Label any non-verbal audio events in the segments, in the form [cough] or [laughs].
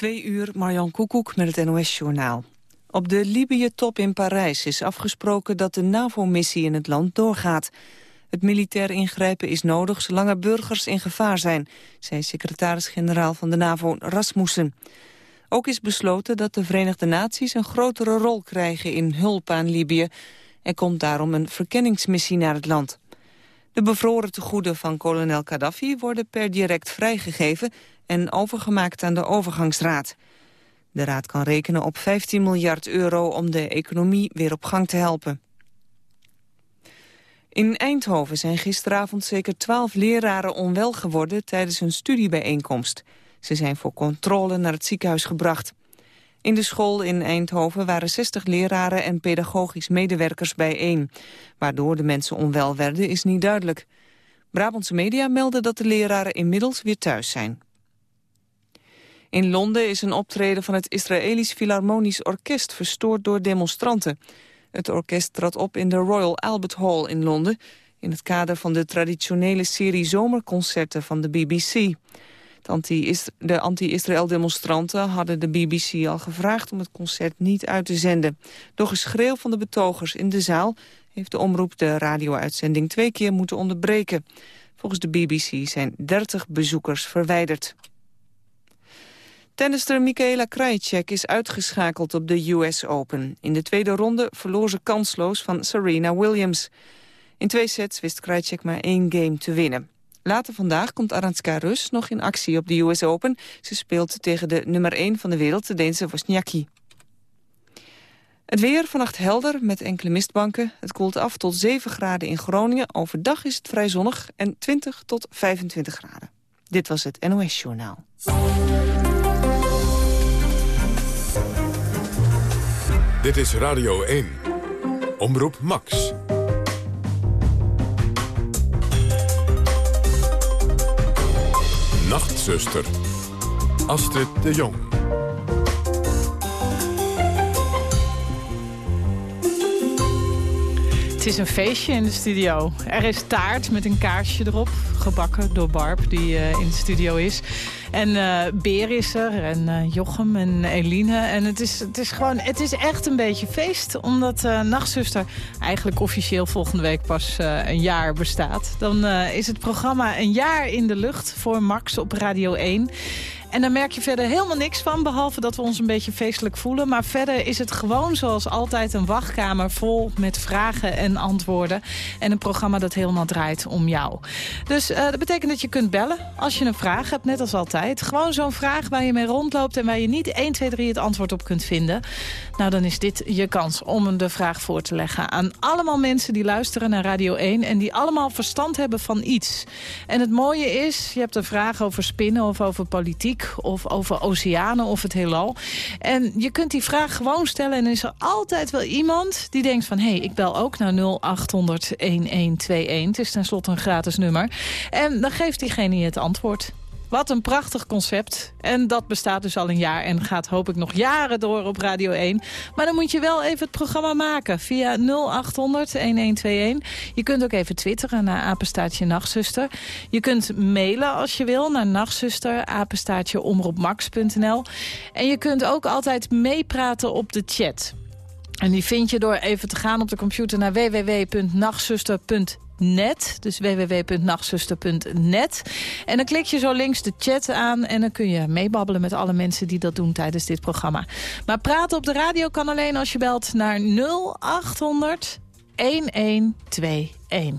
Twee uur, Marjan Koekoek met het NOS-journaal. Op de Libië-top in Parijs is afgesproken dat de NAVO-missie in het land doorgaat. Het militair ingrijpen is nodig zolang er burgers in gevaar zijn, zei secretaris-generaal van de NAVO Rasmussen. Ook is besloten dat de Verenigde Naties een grotere rol krijgen in hulp aan Libië. Er komt daarom een verkenningsmissie naar het land. De bevroren tegoeden van kolonel Gaddafi worden per direct vrijgegeven en overgemaakt aan de overgangsraad. De raad kan rekenen op 15 miljard euro om de economie weer op gang te helpen. In Eindhoven zijn gisteravond zeker twaalf leraren onwel geworden tijdens een studiebijeenkomst. Ze zijn voor controle naar het ziekenhuis gebracht. In de school in Eindhoven waren 60 leraren en pedagogisch medewerkers bijeen. Waardoor de mensen onwel werden is niet duidelijk. Brabantse media melden dat de leraren inmiddels weer thuis zijn. In Londen is een optreden van het Israëlisch Philharmonisch Orkest verstoord door demonstranten. Het orkest trad op in de Royal Albert Hall in Londen... in het kader van de traditionele serie zomerconcerten van de BBC. De anti-Israël-demonstranten hadden de BBC al gevraagd om het concert niet uit te zenden. Door geschreeuw van de betogers in de zaal heeft de omroep de radio-uitzending twee keer moeten onderbreken. Volgens de BBC zijn 30 bezoekers verwijderd. Tennister Michaela Krajicek is uitgeschakeld op de US Open. In de tweede ronde verloor ze kansloos van Serena Williams. In twee sets wist Krajicek maar één game te winnen. Later vandaag komt Aranska Rus nog in actie op de US Open. Ze speelt tegen de nummer 1 van de wereld, de Deense Wozniacki. Het weer vannacht helder met enkele mistbanken. Het koelt af tot 7 graden in Groningen. Overdag is het vrij zonnig en 20 tot 25 graden. Dit was het NOS Journaal. Dit is Radio 1. Omroep Max. Nachtzuster. Astrid de Jong. Het is een feestje in de studio. Er is taart met een kaarsje erop, gebakken door Barb, die uh, in de studio is. En uh, Beer is er, en uh, Jochem en Eline. En het is, het is gewoon, het is echt een beetje feest. Omdat uh, Nachtzuster eigenlijk officieel volgende week pas een jaar bestaat. Dan is het programma een jaar in de lucht voor Max op Radio 1. En daar merk je verder helemaal niks van, behalve dat we ons een beetje feestelijk voelen. Maar verder is het gewoon zoals altijd een wachtkamer vol met vragen en antwoorden. En een programma dat helemaal draait om jou. Dus uh, dat betekent dat je kunt bellen als je een vraag hebt, net als altijd. Gewoon zo'n vraag waar je mee rondloopt en waar je niet 1, 2, 3 het antwoord op kunt vinden. Nou, dan is dit je kans om de vraag voor te leggen aan allemaal mensen die luisteren naar Radio 1... en die allemaal verstand hebben van iets. En het mooie is, je hebt een vraag over spinnen of over politiek of over oceanen of het heelal. En je kunt die vraag gewoon stellen en er is er altijd wel iemand die denkt van... hé, hey, ik bel ook naar 0800-1121. Het is tenslotte een gratis nummer. En dan geeft diegene je het antwoord. Wat een prachtig concept. En dat bestaat dus al een jaar en gaat hoop ik nog jaren door op Radio 1. Maar dan moet je wel even het programma maken via 0800-1121. Je kunt ook even twitteren naar apenstaartje nachtzuster. Je kunt mailen als je wil naar nachtzuster, apenstaartje omroepmax.nl. En je kunt ook altijd meepraten op de chat. En die vind je door even te gaan op de computer naar www.nachtzuster.nl net. Dus www.nachtzuster.net. En dan klik je zo links de chat aan en dan kun je meebabbelen met alle mensen die dat doen tijdens dit programma. Maar praten op de radio kan alleen als je belt naar 0800 1121.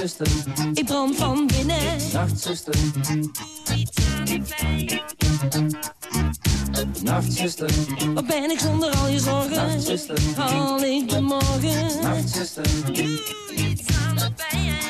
Nachtzuster, Ik brand van binnen. nachtzuster, Doe iets aan de pijn. nachtzuster, Wat ben ik zonder al je zorgen? nachtzuster, Haal ik de morgen? nachtzuster. Doe iets aan de pijn.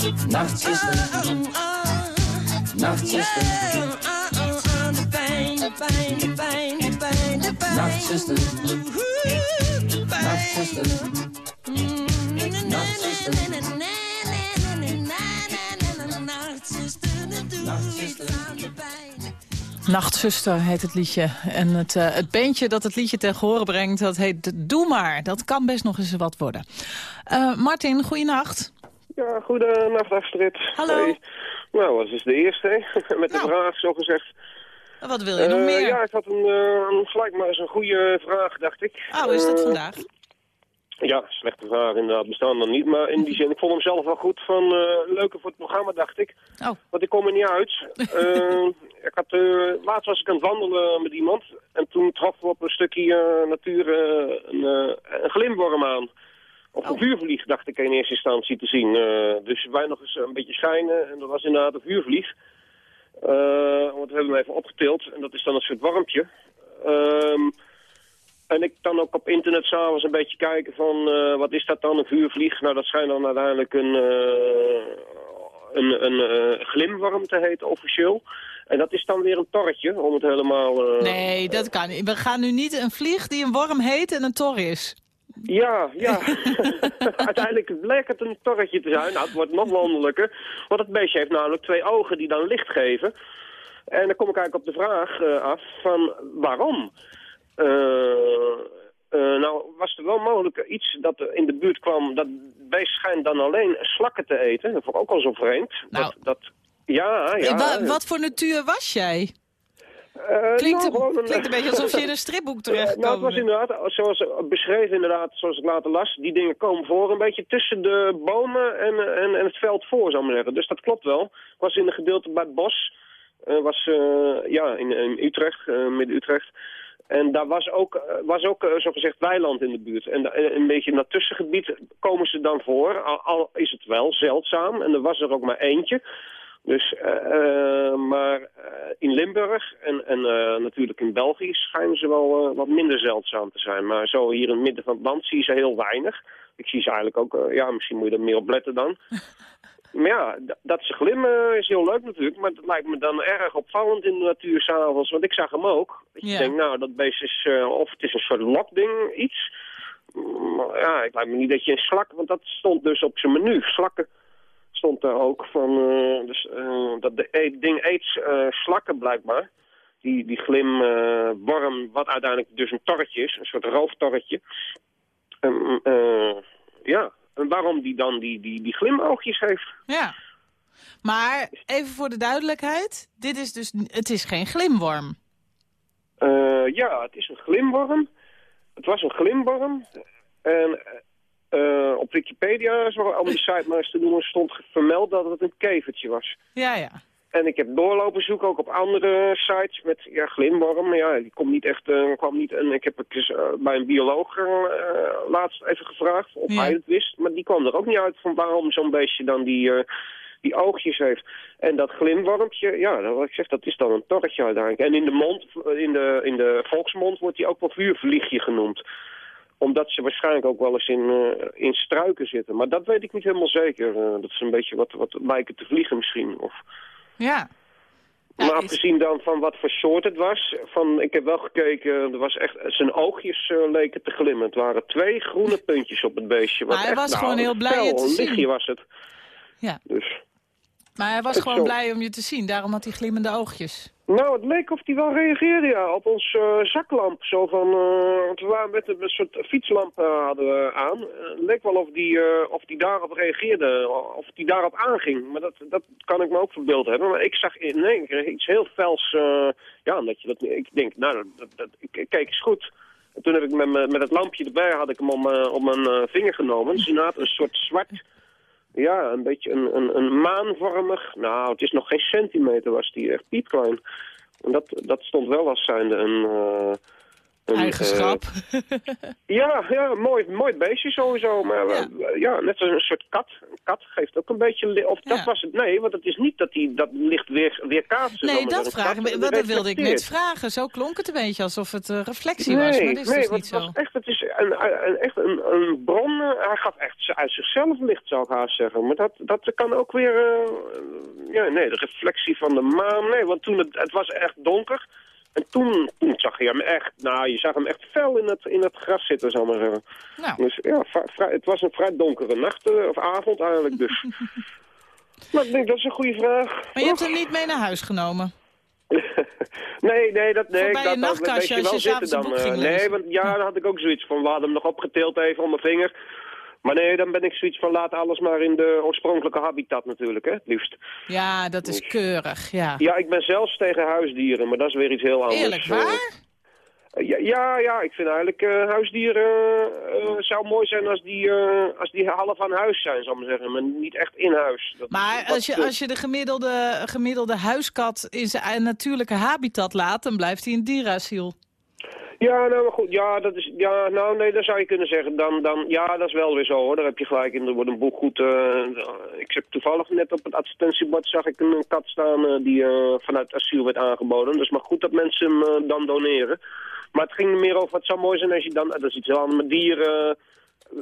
Nachtzuster. Nachtzuster. De pijn, de pijn, de pijn, de pijn, de pijn. Nachtzuster. Nachtzuster. Nachtzuster. Nachtzuster heet het liedje. En het, eh, het beentje dat het liedje ten horen brengt, dat heet Doe Maar. Dat kan best nog eens wat worden. Eh, Martin, goeienacht. Ja, goedenacht Astrid. Hallo. Hey. Nou, wat is de eerste, hè? [laughs] Met de Nou. vraag, zo gezegd. Wat wil je nog Eh, meer? Ja, ik had een, eh, gelijk maar eens een goede vraag, dacht ik. Oh, is dat Eh, vandaag? Ja, slechte vragen inderdaad bestaan dan niet. Maar in die zin, ik vond hem zelf wel goed van uh, leuker voor het programma, dacht ik. Oh. Want ik kom er niet uit. [laughs] Ik had, laatst was ik aan het wandelen met iemand. En toen troffen we op een stukje natuur een, een glimworm aan. Of een Oh. vuurvlieg, dacht ik in eerste instantie te zien. Eh, dus wij nog eens een beetje schijnen. En dat was inderdaad een vuurvlieg. Eh, want we hebben hem even opgetild. En dat is dan een soort wormpje. Ehm en ik dan ook op internet s'avonds een beetje kijken van eh, wat is dat dan, een vuurvlieg? Nou, dat schijnt dan uiteindelijk een, een, een glimworm te heten officieel. En dat is dan weer een torretje om het helemaal... Nee, dat kan niet. We gaan nu niet een vlieg die een worm heet en een tor is. Ja, ja. [laughs] Uiteindelijk blijkt het een torretje te zijn. Nou, het wordt nog wonderlijker. Want het beestje heeft namelijk twee ogen die dan licht geven. En dan kom ik eigenlijk op de vraag eh, af van waarom? Eh, eh, nou, was er wel mogelijk iets dat er in de buurt kwam... dat beest schijnt dan alleen slakken te eten. Dat vond ik ook al zo vreemd. Nou. Dat, dat, ja, ja. Wa- wat voor natuur was jij? Eh, Klinkt, nou, een- klinkt een beetje alsof je in een stripboek [laughs] Eh, nou, het terechtkomt. was inderdaad, zoals beschreven inderdaad, zoals ik later las, die dingen komen voor een beetje tussen de bomen en, en, en het veld voor, zou ik maar zeggen. Dus dat klopt wel. Ik was in een gedeelte bij het bos, eh, was eh, ja, in, in Utrecht, midden-Utrecht. En daar was ook, was ook uh, zogezegd weiland in de buurt. En een beetje in dat tussengebied komen ze dan voor, al, al is het wel zeldzaam. En er was er ook maar eentje. Dus, eh, eh, maar eh, in Limburg en, en natuurlijk in België schijnen ze wel wat minder zeldzaam te zijn. Maar zo hier in het midden van het land zie je ze heel weinig. Ik zie ze eigenlijk ook, ja, misschien moet je er meer op letten dan. [laughs] maar ja, dat ze glimmen is heel leuk natuurlijk. Maar dat lijkt me dan erg opvallend in de natuur s'avonds. Want ik zag hem ook. Je Ja. denkt, nou, dat beest is, of het is een soort lokding, iets. Maar ja, ik lijkt me niet dat je een slak... Want dat stond dus op zijn menu. Slakken stond er ook van... eh, dus, eh, dat de e- ding eet eh, slakken blijkbaar. Die, die glimworm, wat uiteindelijk dus een torretje is. Een soort rooftorretje. Eh, ja, en waarom die dan die, die, die glimoogjes heeft... Ja. Maar even voor de duidelijkheid, dit is dus, het is geen glimworm. Ja, het is een glimworm. Het was een glimworm. En eh, op Wikipedia, zo om die site maar eens te noemen, stond vermeld dat het een kevertje was. Ja, ja. En ik heb doorlopen zoeken, ook op andere sites met ja, glimworm. Maar ja, die komt niet echt, eh, kwam niet. En ik heb het dus eh, bij een bioloog laatst even gevraagd of Ja. hij het wist. Maar die kwam er ook niet uit van waarom zo'n beestje dan die, die oogjes heeft. En dat glimwormpje, ja, dat, wat ik zeg, dat is dan een torretje uiteindelijk. En in de mond, in de, in de volksmond wordt die ook wel vuurvliegje genoemd omdat ze waarschijnlijk ook wel eens in, eh, in struiken zitten. Maar dat weet ik niet helemaal zeker. Eh, dat is een beetje wat, wat lijken te vliegen misschien. Of... Ja. Ja, maar afgezien dan van wat voor soort het was, van, ik heb wel gekeken, er was echt, zijn oogjes eh, leken te glimmen. Het waren twee groene [laughs] puntjes op het beestje. wat Maar hij echt, was nou, gewoon heel blij je te een zien. lichtje was het. Ja. Dus. Maar hij was gewoon zo- blij om je te zien, daarom had hij glimmende oogjes. Nou, het leek of hij wel reageerde ja, op ons eh, zaklamp. Zo van, eh, want we waren met een, soort fietslamp eh, hadden we aan. Het leek wel of die, of die daarop reageerde, of die daarop aanging. Maar dat, dat kan ik me ook verbeeld hebben. Maar ik zag in één keer iets heel fels. ja, omdat je dat, ik denk, nou, dat, dat, ik, keek eens goed. En toen heb ik met, me- met het lampje erbij, had ik hem om, om mijn vinger genomen. Dus inderdaad een soort zwart, ja, een beetje een, een, een maanvormig. Nou, het is nog geen centimeter, was die echt piepklein. En dat, dat stond wel als zijnde een... eh, een, Eigenschap. eh, ja, ja mooi, mooi beestje sowieso. Maar Ja. ja. net als een soort kat. Een kat geeft ook een beetje... Of dat Ja. was het. Nee, want het is niet dat die dat licht weer, weer kaatsen. nee, dat, ik kat, dat wilde ik net vragen. Zo klonk het een beetje alsof het een reflectie was, maar dat is nee, dus niet zo. echt, het is een, een, echt een, een bron. eh, Hij gaf echt uit zichzelf licht, zou ik haast zeggen. Maar dat, dat kan ook weer... eh, ja, nee, de reflectie van de maan. Nee, want toen het, het was echt donker. En toen, toen zag je hem echt... Nou, je zag hem echt fel in het, in het gras zitten, zal ik maar zeggen. Nou, Dus ja, het was een vrij donkere nacht, eh, of avond eigenlijk dus. [laughs] maar ik denk, dat is een goede vraag. maar je hebt hem niet mee naar huis genomen. [laughs] nee, nee, dat, nee, bij je dat nachtkastje weet als wel je s'avonds zitten een dan. boek eh, ging nee, want ja, dan had ik ook zoiets van, we hadden hem nog opgetild even om mijn vinger. Maar nee, dan ben ik zoiets van, laat alles maar in de oorspronkelijke habitat natuurlijk, hè, het liefst. Ja, dat is keurig, ja. Ja, ik ben zelfs tegen huisdieren, maar dat is weer iets heel anders. Eerlijk, Eh, waar? Ja, ja, ja, ik vind eigenlijk eh, huisdieren eh, zou mooi zijn als die, eh, als die half aan huis zijn, zal ik maar zeggen. Maar niet echt in huis. Dat- Maar als je, als je de gemiddelde, gemiddelde huiskat in zijn natuurlijke habitat laat, dan blijft hij een dierasiel. Ja, nou maar goed, ja, dat is, ja, nou nee, dat zou je kunnen zeggen. Dan, dan, ja, dat is wel weer zo hoor, daar heb je gelijk in. Er wordt een boek goed, eh, ik zag toevallig net op het advertentiebord zag ik een, kat staan eh, die eh, vanuit asiel werd aangeboden. Dus maar goed dat mensen hem eh, dan doneren. Maar het ging meer over, het zou mooi zijn als je dan, dat is iets heel anders, met dieren,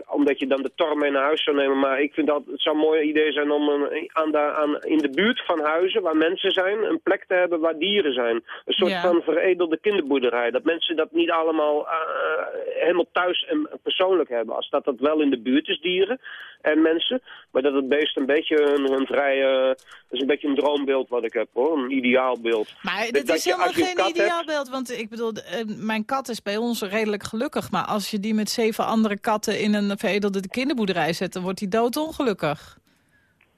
omdat je dan de tor mee naar huis zou nemen. Maar ik vind dat het zou een mooi idee zijn om een, aan de, aan, in de buurt van huizen waar mensen zijn, een plek te hebben waar dieren zijn. Een soort Ja. van veredelde kinderboerderij. Dat mensen dat niet allemaal eh, helemaal thuis en persoonlijk hebben. Als dat dat wel in de buurt is, dieren en mensen. Maar dat het beest een beetje een, een vrij... eh, dat is een beetje een droombeeld wat ik heb hoor. Een ideaalbeeld. Maar Dat- is helemaal geen hebt- ideaalbeeld. Want ik bedoel, eh, mijn kat is bij ons redelijk gelukkig. Maar als je die met zeven andere katten in een veredelde kinderboerderij zet... dan wordt die doodongelukkig.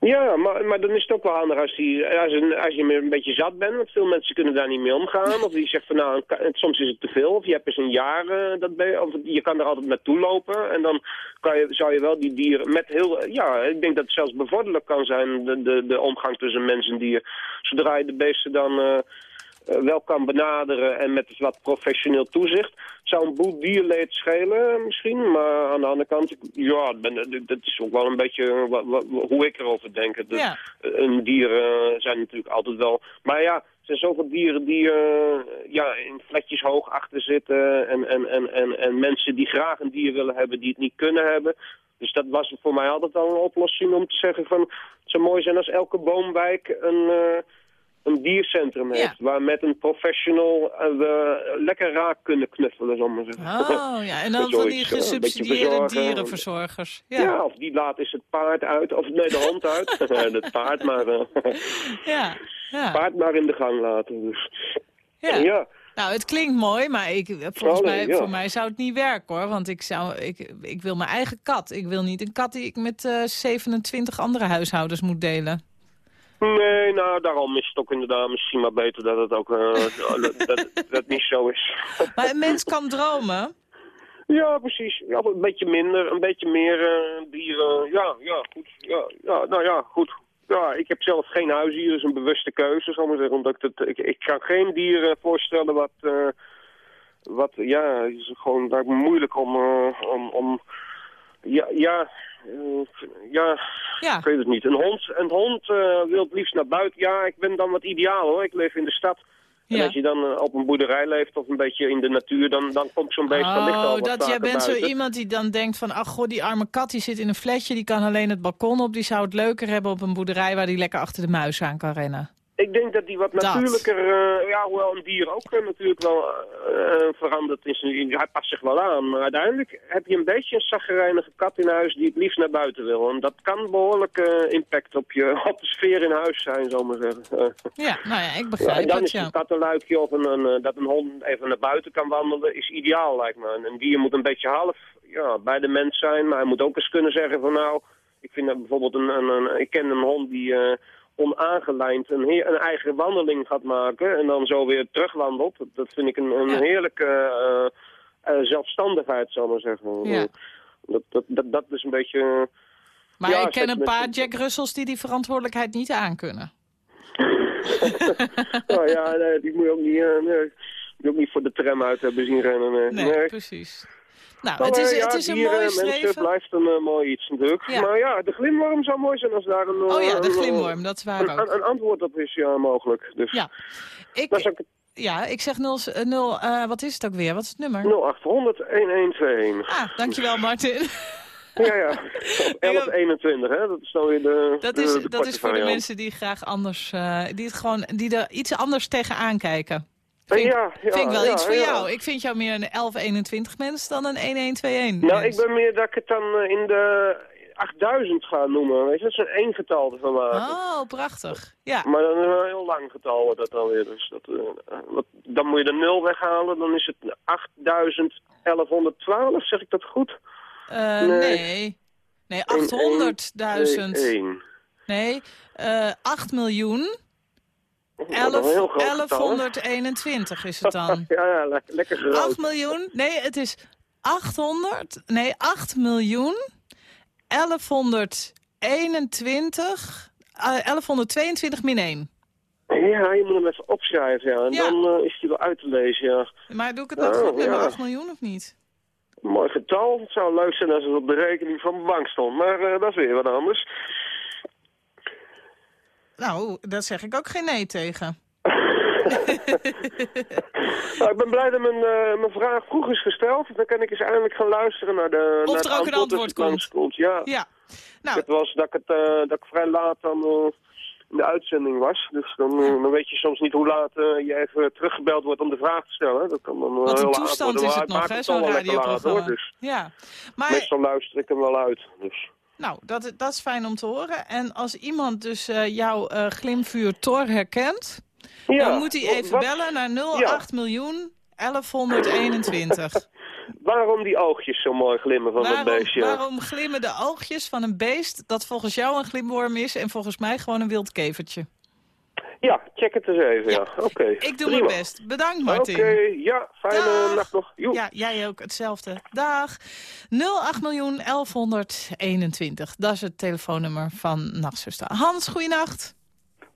Ja, maar, maar dan is het ook wel handig als, die, als, een, als je een beetje zat bent. Want veel mensen kunnen daar niet mee omgaan. Of die zegt van nou, soms is het te veel. Of je hebt eens een jaar eh, dat je, Of je kan er altijd naartoe lopen. En dan kan je, zou je wel die dieren met heel... Ja, ik denk dat het zelfs bevorderlijk kan zijn. De, de, de omgang tussen mens en dier. Zodra je de beesten dan... eh, wel kan benaderen en met wat professioneel toezicht. Zou een boel dierleed schelen misschien, maar aan de andere kant, ja, ben- dat is ook wel een beetje hoe ik erover denk. Ja. Een dieren zijn natuurlijk altijd wel, maar ja, er zijn zoveel dieren die eh, ja, in flatjes hoog achter zitten en, en, en, en, en mensen die graag een dier willen hebben die het niet kunnen hebben. Dus dat was voor mij altijd al een oplossing om te zeggen van, het zou mooi zijn als elke woonwijk een... eh, een diercentrum Ja. heeft. Waar met een professional eh, we lekker raak kunnen knuffelen, zal ik maar zeggen. Oh ja, en [laughs] dan van die eh, gesubsidieerde dierenverzorgers. Ja. Ja, of die laat is het paard uit. Of nee, de hond uit. [laughs] [laughs] het paard maar, eh, ja, ja. paard maar in de gang laten. Dus. ja. Ja. Nou, het klinkt mooi, maar ik, volgens mij, ja. voor mij zou het niet werken hoor. Want ik, zou, ik, ik wil mijn eigen kat. Ik wil niet een kat die ik met eh 27 andere huishoudens moet delen. Nee, nou, daarom is het ook inderdaad misschien maar beter dat het ook eh, [laughs] dat, dat, dat niet zo is. [laughs] Maar een mens kan dromen. Ja, precies. Ja, een beetje minder, een beetje meer eh, dieren. Ja, ja, goed. Ja, ja, nou ja, goed. Ja, ik heb zelf geen huisdier, dat is een bewuste keuze, zal ik maar zeggen. Omdat ik, het, ik, ik kan geen dieren voorstellen wat, eh, wat ja, het is gewoon daar moeilijk om, om, om, ja, ja, ja, Ja, ik weet het niet. Een hond, een hond eh, wil het liefst naar buiten. Ja, ik ben dan wat ideaal hoor. Ik leef in de stad. En als je dan eh, op een boerderij leeft of een beetje in de natuur, dan, dan komt zo'n beest dan ligt al Oh, dat jij bent zo iemand die dan denkt van... ach god, die arme kat die zit in een flatje, die kan alleen het balkon op. Die zou het leuker hebben op een boerderij waar die lekker achter de muis aan kan rennen. Ik denk dat die wat Dat. natuurlijker, eh, ja, hoewel een dier ook eh, natuurlijk wel eh, eh, veranderd is. Hij past zich wel aan, maar uiteindelijk heb je een beetje een zaggerijnige kat in huis die het liefst naar buiten wil. En dat kan behoorlijk eh, impact op, je, op de sfeer in huis zijn, zal ik maar zeggen. [laughs] Ja, nou ja, ik ja, en begrijp dan het, is ja. een kattenluikje of een, een, dat een hond even naar buiten kan wandelen, is ideaal lijkt me. En Een dier moet een beetje half ja, bij de mens zijn, maar hij moet ook eens kunnen zeggen van nou, ik vind dat bijvoorbeeld een, een, een- ik ken een hond die onaangelijnd een, heer- een eigen wandeling gaat maken en dan zo weer terugwandelt. Dat, vind ik een, een Ja. heerlijke eh, eh, zelfstandigheid, zal ik maar zeggen. Ja. Dat, dat, dat, dat is een beetje... Maar Ja, ik ken een met- paar Jack Russells die die verantwoordelijkheid niet aankunnen. [laughs] nou ja, nee, die moet je ook niet, eh, nee, die ook niet voor de tram uit hebben zien rennen. Nee. precies. Nou, het is, eh, ja, het is een dieren, mooi mensen, streven. blijft een eh, mooi iets natuurlijk. Ja. Maar ja, de glimworm zou mooi zijn als daar een... Oh ja, eh, de een- glimworm, dat is waar Een, ook. een, een antwoord op is ja mogelijk. Dus Ja. dat Ik, ook ja, ik zeg 0, 0 eh, wat is het ook weer? Wat is het nummer? 0800 1121. Ah, dankjewel Martin. Ja, ja. [laughs] Of 1121, hè. Dat is dan weer de Dat de- is, de dat korte is voor de mensen die graag anders, eh, die, het gewoon, die er iets anders tegenaan kijken. Vind, ja, ja, vind ik wel ja, iets voor jou. Ik vind jou meer een 1121 mens dan een 1121 Nou, mens. ik ben meer dat ik het dan eh, in de 8000 ga noemen. Weet je, dat is een één getal ervan maken. Oh, prachtig. Ja, Maar dan is een heel lang getal wordt dat dan weer. Dus dat, eh, wat, dan moet je de nul weghalen, dan is het 8112, zeg ik dat goed? Eh, Nee. nee. Nee, 800.000. 1. Nee, eh 8 miljoen. Dat is een heel groot getal, hè? 1121 is het dan. [laughs] Ja, ja, le- lekker groot. 8 miljoen? Nee, het is 800. Nee, 8 miljoen. 1121. eh, 1122 min 1. Ja, je moet hem even opschrijven, ja. En Ja. dan eh, is hij wel uit te lezen, ja. Maar doe ik het nou Oh, goed met ja. mijn 8 miljoen of niet? Mooi getal. Het zou leuk zijn als het op de rekening van mijn bank stond. Maar eh, dat is weer wat anders. Nou, daar zeg ik ook geen nee tegen. [laughs] Nou, ik ben blij dat mijn, eh, mijn vraag vroeg is gesteld. Dan kan ik eens eindelijk gaan luisteren naar de Of naar er ook een als antwoord het langskomt. Ja, Ja. Nou, het was dat ik, het, eh, dat ik vrij laat dan eh, in de uitzending was. Dus dan, dan weet je soms niet hoe laat je even teruggebeld wordt om de vraag te stellen. Dat kan dan wat een toestand is het nog, hè, zo'n laat, hoor. Dus Ja. Maar meestal luister ik hem wel uit. Dus. Nou, dat, dat is fijn om te horen. En als iemand dus eh, jouw eh, glimvuur Thor herkent... Ja, dan moet hij even wat- bellen naar 08 miljoen 1121. [laughs] Waarom die oogjes zo mooi glimmen van dat waarom, beestje? waarom glimmen de oogjes van een beest... dat volgens jou een glimworm is... en volgens mij gewoon een wild kevertje? Ja, check het eens even, ja. Oké. Ik doe prima. mijn best. Bedankt, Martin. Oké, ja, fijne Dag. nacht nog. Joep. Ja, jij ook hetzelfde. Dag. 08 miljoen 1121. Dat is het telefoonnummer van Nachtzuster. Hans, goeienacht.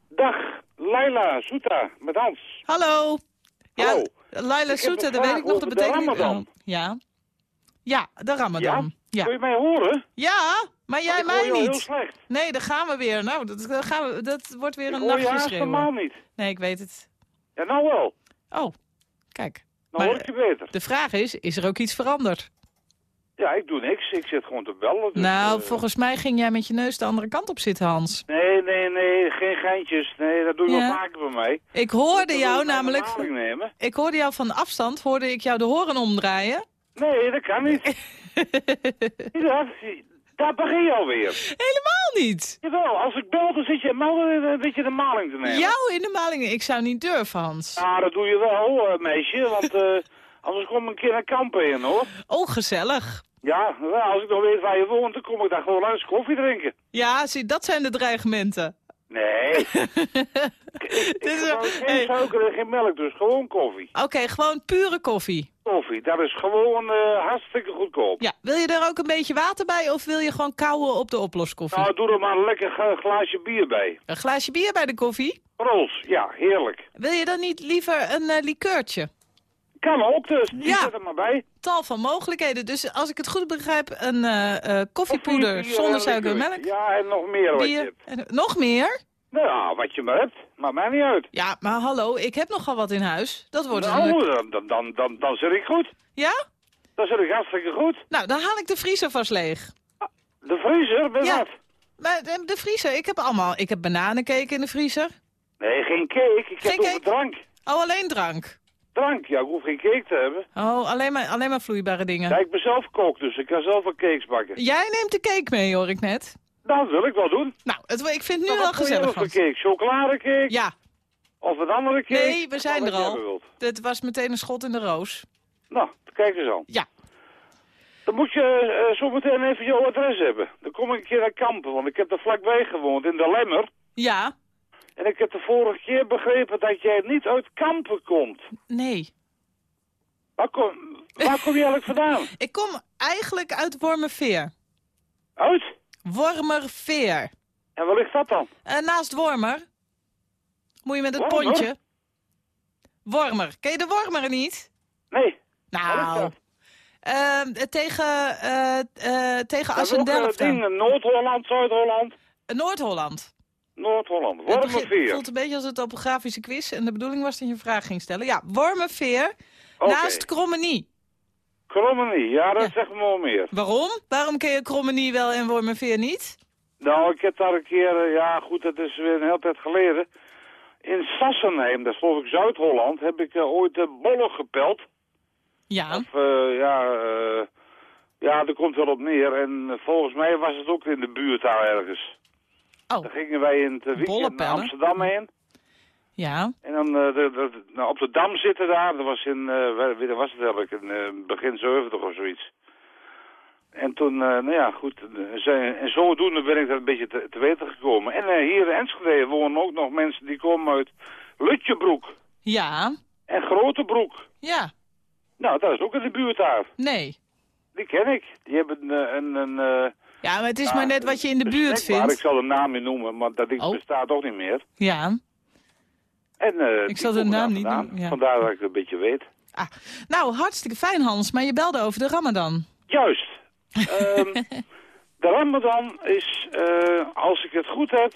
Dag, Laila, Soeta, met Hans. Hallo. Ja, Hallo. Laila een Soete, dat weet ik nog. Dat over de betekent Ramadan. Ja. Ja, de Ramadan. Ja. Kun je mij horen? Ja, maar jij ik hoor mij je al heel niet. slecht. Nee, daar gaan we weer. Nou, dat, dat gaan we, dat wordt weer Ik een hoor je nachtje haast schreeuwen. normaal niet. Nee, ik weet het. Ja, nou wel. Oh, kijk. Nou Maar- hoor ik je beter. De vraag is, is er ook iets veranderd? Ja, ik doe niks. Ik zit gewoon te bellen. Dus, nou, eh, volgens mij ging jij met je neus de andere kant op zitten, Hans. Nee, nee, nee, geen geintjes. Nee, dat doe je Ja. wel vaker bij mij. Ik hoorde jou je namelijk... Ik hoorde jou van afstand, hoorde ik jou de horen omdraaien. Nee, dat kan niet. [laughs] Je? Daar begin je alweer. Helemaal niet. Jawel, als ik bel, dan zit je helemaal een beetje de maling te nemen. Jou in de malingen. Ik zou niet durven, Hans. Nou, dat doe je wel, eh, meisje, want [laughs] eh, anders kom ik een keer naar kampen in, hoor. Oh, gezellig. Ja, als ik nog weet waar je woont, dan kom ik daar gewoon langs koffie drinken. Ja, zie, dat zijn de dreigementen. Nee, [laughs] ik, ik geen suiker en geen melk, dus gewoon koffie. Oké, gewoon pure koffie. Koffie, dat is gewoon eh, hartstikke goedkoop. Ja, wil je er ook een beetje water bij of wil je gewoon kouwen op de oploskoffie? Nou, doe er maar een lekker gla- glaasje bier bij. Een glaasje bier bij de koffie? Rols, ja, heerlijk. Wil je dan niet liever een eh likeurtje? Kan ook dus, die Ja. zet er maar bij. Tal van mogelijkheden. Dus als ik het goed begrijp, een eh, eh, koffiepoeder bier zonder en suiker en melk. Ja, en nog meer wat je nog meer? Nou, wat je maar hebt, maakt mij niet uit. Ja, maar hallo, ik heb nogal wat in huis. Dat wordt Nou, dan, dan, dan, dan, dan zit ik goed. Ja? Dan zit ik hartstikke goed. Nou, dan haal ik de vriezer vast leeg. De vriezer, met Ja. wat? Maar de, de vriezer, ik heb allemaal... Ik heb bananencake in de vriezer. Nee, geen cake. Ik Geen heb ook cake? drank. Oh, alleen drank. Drank, ja, ik hoef geen cake te hebben. Oh, alleen maar, alleen maar vloeibare dingen. Ja, ik ben zelf kok, dus ik kan zelf wel cakes bakken. Jij neemt de cake mee, hoor ik net. Nou, dat wil ik wel doen. Nou, het, ik vind het nu wel wat gezellig. voor Hans. cake? Chocoladecake? Ja, Of een andere cake? nee, we zijn Wat er al. Dit was meteen een schot in de roos. Nou, kijk eens aan. Ja. Dan moet je eh, zo meteen even jouw adres hebben. Dan kom ik een keer naar Kampen, want ik heb er vlakbij gewoond, in de Lemmer. Ja, En ik heb de vorige keer begrepen dat jij niet uit Kampen komt. nee. Waar kom, waar kom je eigenlijk vandaan? [laughs] Ik kom eigenlijk uit Wormerveer. Uit? Wormerveer. En waar ligt dat dan? Eh, naast Wormer. Moet je met het Wormer? pontje. Wormer. Ken je de Wormer niet? Nee. Nou, ehm, tegen, eh tegen Assendelft. Noord-Holland, Zuid-Holland? Noord-Holland. Noord-Holland. Het begin- Wormerveer. voelt een beetje als een topografische quiz. En de bedoeling was dat je een vraag ging stellen. Ja, Wormerveer. Oké. Naast Krommenie. Krommenie, ja, dat zegt me wel meer. Waarom? Waarom ken je Krommenie wel en Wormerveer niet? Nou, ik heb daar een keer, eh, ja goed, dat is weer een hele tijd geleden. In Sassenheim, dat is geloof ik Zuid-Holland, heb ik eh, ooit de bollen gepeld. Ja. Of, eh, ja, eh, ja, daar komt wel op neer. En volgens mij was het ook in de buurt daar ergens. Oh, Dan gingen wij in het weekend naar? Amsterdam heen. ja. En dan eh, de, de- nou, op de Dam zitten daar. Dat was in, waar, waar was het eigenlijk? In eh, begin 70 of zoiets. En toen, nou ja, goed. En zodoende ben ik dat een beetje te, te weten gekomen. En hier in Enschede wonen ook nog mensen die komen uit Lutjebroek Ja. en Grotebroek. Ja. Nou, dat is ook in de buurt daar. Nee. Die ken ik. Die hebben een... een eh, Ja, maar het is ja, maar net wat je in de buurt snackbar. Ik vindt. zal de naam niet noemen, maar dat ding Oh. bestaat ook niet meer. Ja. En, eh, die zal de naam niet noemen, ja. Vandaar dat ik het een beetje weet. Ah. Nou, hartstikke fijn Hans, maar je belde over de Ramadan. Juist. Ehm, [laughs] de Ramadan is, eh, als ik het goed heb,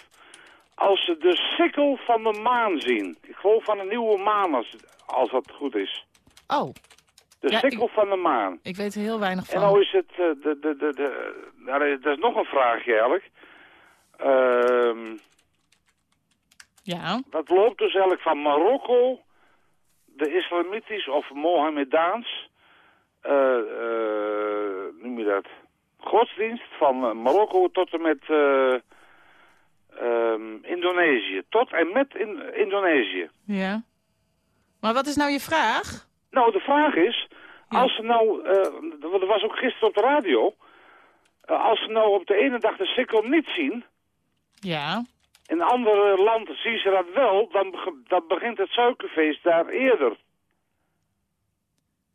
als ze de sikkel van de maan zien. Ik geloof van een nieuwe maan, als, als dat goed is. Oh, De Ja, sikkel van de maan. ik weet er heel weinig En van. nou is het, eh, de, de, de, de, nou, dat is nog een vraagje eigenlijk. Ehm, Ja. dat loopt dus eigenlijk van Marokko, de islamitisch of Mohammedaans, eh eh, noem je dat, godsdienst van Marokko tot en met eh, ehm, Indonesië. Tot en met in, Indonesië. Ja. Maar wat is nou je vraag? Nou, de vraag is, als ze nou, eh, want er was ook gisteren op de radio, eh, als ze nou op de ene dag de sikkel niet zien, Ja. in andere landen zien ze dat wel, dan, dan begint het suikerfeest daar eerder.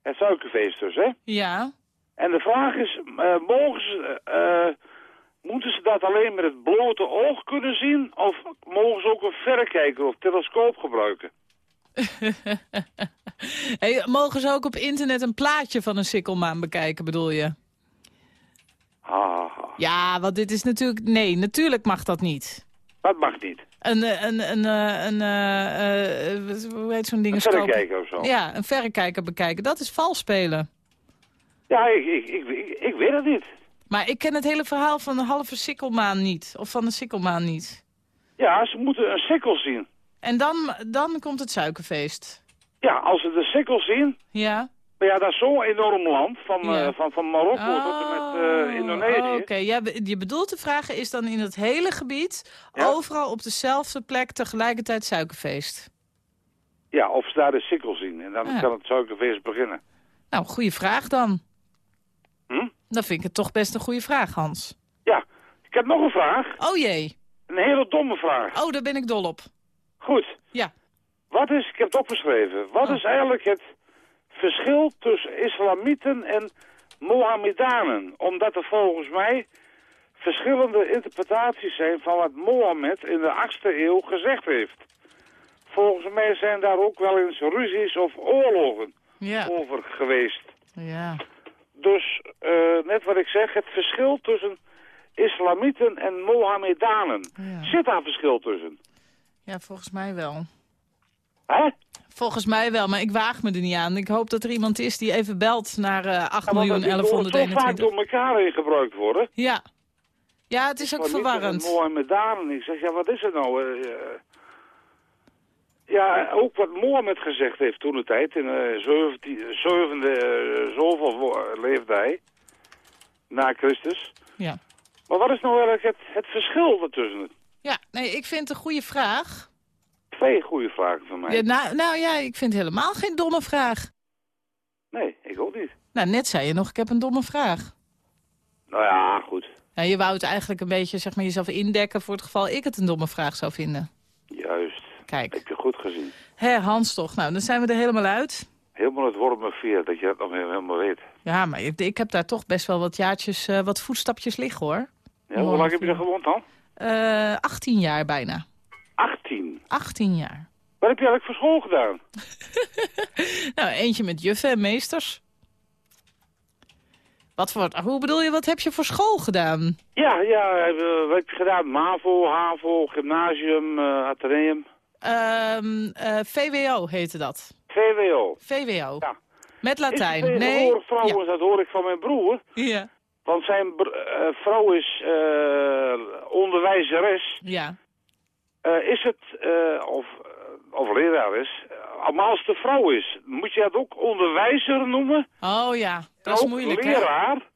Het suikerfeest dus, hè? Ja. En de vraag is, eh, mogen ze, eh, moeten ze dat alleen met het blote oog kunnen zien? Of mogen ze ook een verrekijker of telescoop gebruiken? [laughs] Hey, mogen ze ook op internet een plaatje van een sikkelmaan bekijken, bedoel je? Ha. Ja, want dit is natuurlijk... Nee, natuurlijk mag dat niet. Dat mag niet. Een, eh, een, een, eh, een, eh, eh, wat- hoe heet zo'n ding? Een verrekijker of zo. Ja, een verrekijker bekijken. Dat is vals spelen. Ja, ik, ik, ik, ik, ik weet het niet. Maar ik ken het hele verhaal van de halve sikkelmaan niet. Of van de sikkelmaan niet. Ja, ze moeten een sikkel zien. En dan, dan komt het suikerfeest. Ja, als ze de sikkel zien... Ja? Maar ja, dat is zo'n enorm land, van, Ja. eh, van, van Marokko tot en met eh, Oh, Indonesië. Oké, ja, je bedoelt te vragen is dan in het hele gebied... Ja. overal op dezelfde plek tegelijkertijd suikerfeest? Ja, of ze daar de sikkel zien. En dan Ja. kan het suikerfeest beginnen. Nou, goede vraag dan. Hm? Dan vind ik het toch best een goede vraag, Hans. Ja, ik heb nog een vraag. Oh jee. Een hele domme vraag. Oh, daar ben ik dol op. Goed. Ja. Wat is, ik heb het opgeschreven, wat Oh. is eigenlijk het verschil tussen islamieten en Mohammedanen? Omdat er volgens mij verschillende interpretaties zijn van wat Mohammed in de 8e eeuw gezegd heeft. Volgens mij zijn daar ook wel eens ruzies of oorlogen Ja. over geweest. Ja. Dus, eh, net wat ik zeg, het verschil tussen islamieten en Mohammedanen. Ja. Zit daar verschil tussen? Ja, volgens mij wel. Hè? Volgens mij wel, maar ik waag me er niet aan. Ik hoop dat er iemand is die even belt naar eh 8 Ja, miljoen het wordt zo vaak 1121. door elkaar heen gebruikt worden. Ja. Ja, het is ook verwarrend. en Mohammedanen. Ik zeg, ja, wat is het nou? eh, eh, ja, ook wat Mohammed gezegd heeft toen de tijd, in de 17, zevende, zoveel leefde hij, na Christus. Ja. Maar wat is nou eigenlijk het, het verschil daartussen? Ja, nee, ik vind het een goede vraag. Twee goede vragen van mij. Ja, nou, nou ja, ik vind het helemaal geen domme vraag. Nee, ik ook niet. Nou, net zei je nog, ik heb een domme vraag. Nou ja, goed. Ja, je wou het eigenlijk een beetje zeg maar, jezelf indekken voor het geval ik het een domme vraag zou vinden. Juist. Kijk. Heb je goed gezien. Hé, Hans toch. Nou, dan zijn we er helemaal uit. Helemaal het wormenveer, dat je dat nog helemaal weet. Ja, maar ik, ik heb daar toch best wel wat jaartjes, eh, wat voetstapjes liggen hoor. Ja, hoe lang heb je er gewoond dan? Eh 18 jaar bijna. 18. 18 jaar. Wat heb je eigenlijk voor school gedaan? [laughs] Nou, eentje met juffen en meesters. Wat voor, hoe bedoel je, wat heb je voor school gedaan? Ja, ja, eh, wat heb je gedaan? MAVO, HAVO, gymnasium, eh atheneum, Ehm eh, VWO heette dat. VWO. VWO. Ja. Met Latijn. Nee. trouwens, dat hoor ik van mijn broer. Ja. Want zijn eh, vrouw is eh, onderwijzeres. Ja. Eh, is het, of, of lerares, maar als de vrouw is, moet je dat ook onderwijzer noemen? Oh ja, dat is ook moeilijk hè? leraar?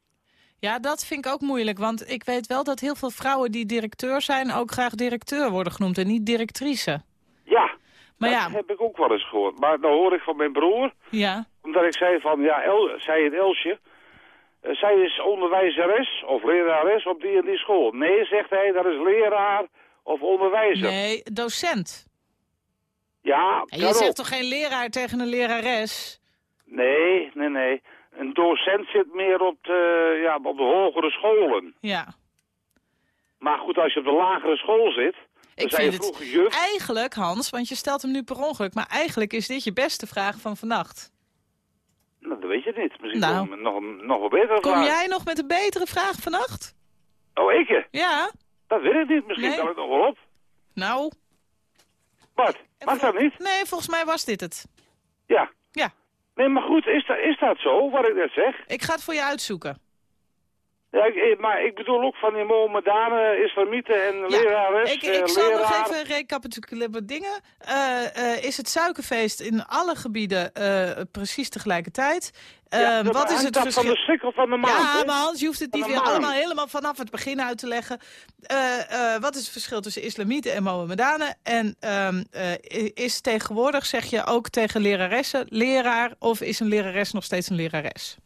Ja, dat vind ik ook moeilijk. Want ik weet wel dat heel veel vrouwen die directeur zijn... ook graag directeur worden genoemd en niet directrice. Ja, Maar dat ja, heb ik ook wel eens gehoord. Maar dan hoor ik van mijn broer, ja, omdat ik zei van, ja, El, zei het Elsje, zij is onderwijzeres of lerares op die en die school. Nee, zegt hij, dat is leraar of onderwijzer. nee, docent. Ja, En je zegt toch geen leraar tegen een lerares? Nee, nee, nee. Een docent zit meer op de, ja, op de hogere scholen. Ja. Maar goed, als je op de lagere school zit, Ik vind het juf. eigenlijk, Hans, want je stelt hem nu per ongeluk... maar eigenlijk is dit je beste vraag van vannacht. Nou, dat weet je niet. Misschien Nou. nog, nog, een- nog betere Kom vraag. jij nog met een betere vraag vannacht? Oh, ik? Ja? Dat weet ik niet. Misschien Nee. kan het nog wel op. Nou? Wat? Mag dat niet? Nee, volgens mij was dit het. Ja. Ja. Nee, maar goed, is dat, is dat zo, wat ik net zeg? Ik ga het voor je uitzoeken. Ja, ik, eh, maar ik bedoel ook van die Mohammedanen, islamieten en Ja, lerares, ik, ik eh, zal nog even recapituleren wat dingen. Eh, is het suikerfeest in alle gebieden precies tegelijkertijd? Ja, Eh, dat wat is het verschil? van de sikkel van de maand. Ja, maar Hans, je hoeft het niet weer allemaal helemaal vanaf het begin uit te leggen. Wat is het verschil tussen islamieten en Mohammedanen? En ehm, eh, is tegenwoordig, zeg je ook tegen leraressen, leraar... of is een lerares nog steeds een lerares?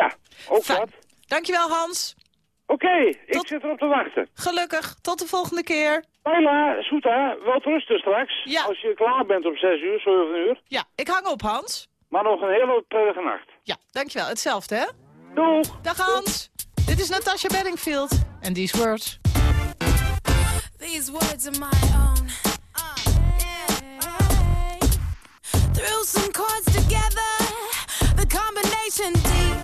Ja, ook Fijn. dat. Dankjewel, Hans. Oké, ik Tot- zit erop te wachten. Gelukkig. Tot de volgende keer. Laila, Soeta, wel rusten straks. Ja. Als je klaar bent om 6 uur, 7 uur. Ja, ik hang op, Hans. Maar nog een hele prettige nacht. Ja, dankjewel. Hetzelfde, hè? Doeg! Dag Hans. Dit is Natasha Bedingfield. En these words. These words are my own. Threw some chords together. The combination D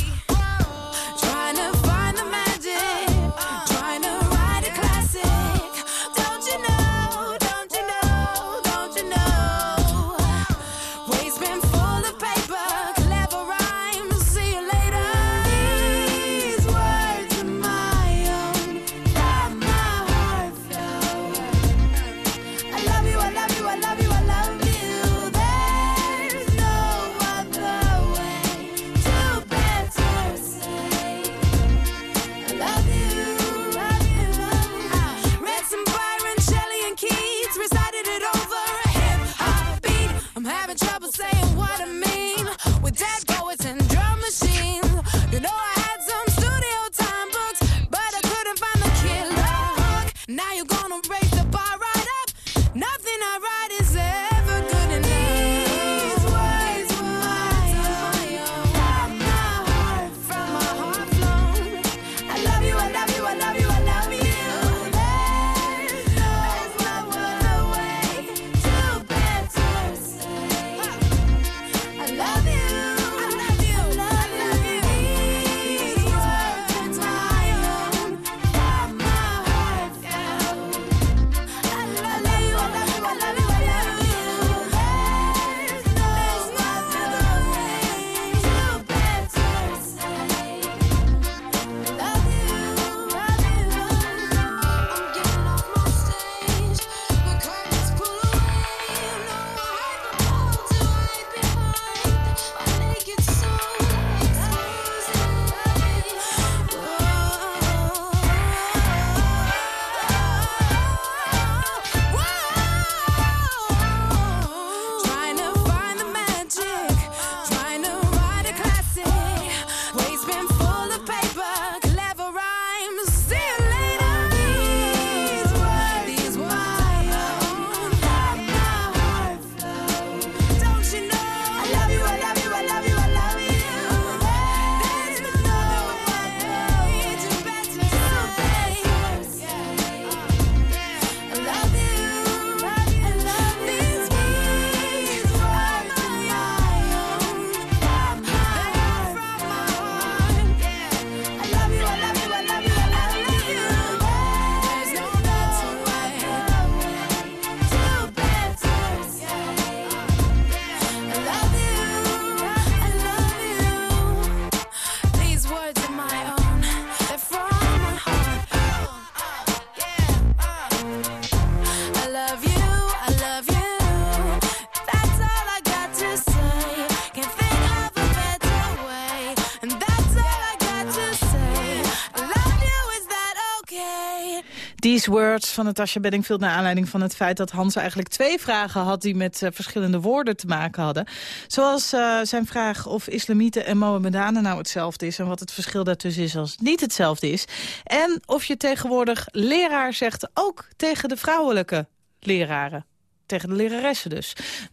These Words van Natasja Bedingfield... naar aanleiding van het feit dat Hans eigenlijk twee vragen had... die met eh, verschillende woorden te maken hadden. Zoals eh, zijn vraag of islamieten en Mohammedanen nou hetzelfde is... en wat het verschil daartussen is als het niet hetzelfde is. En of je tegenwoordig leraar zegt ook tegen de vrouwelijke leraren. Tegen de leraressen dus. 0800-1121.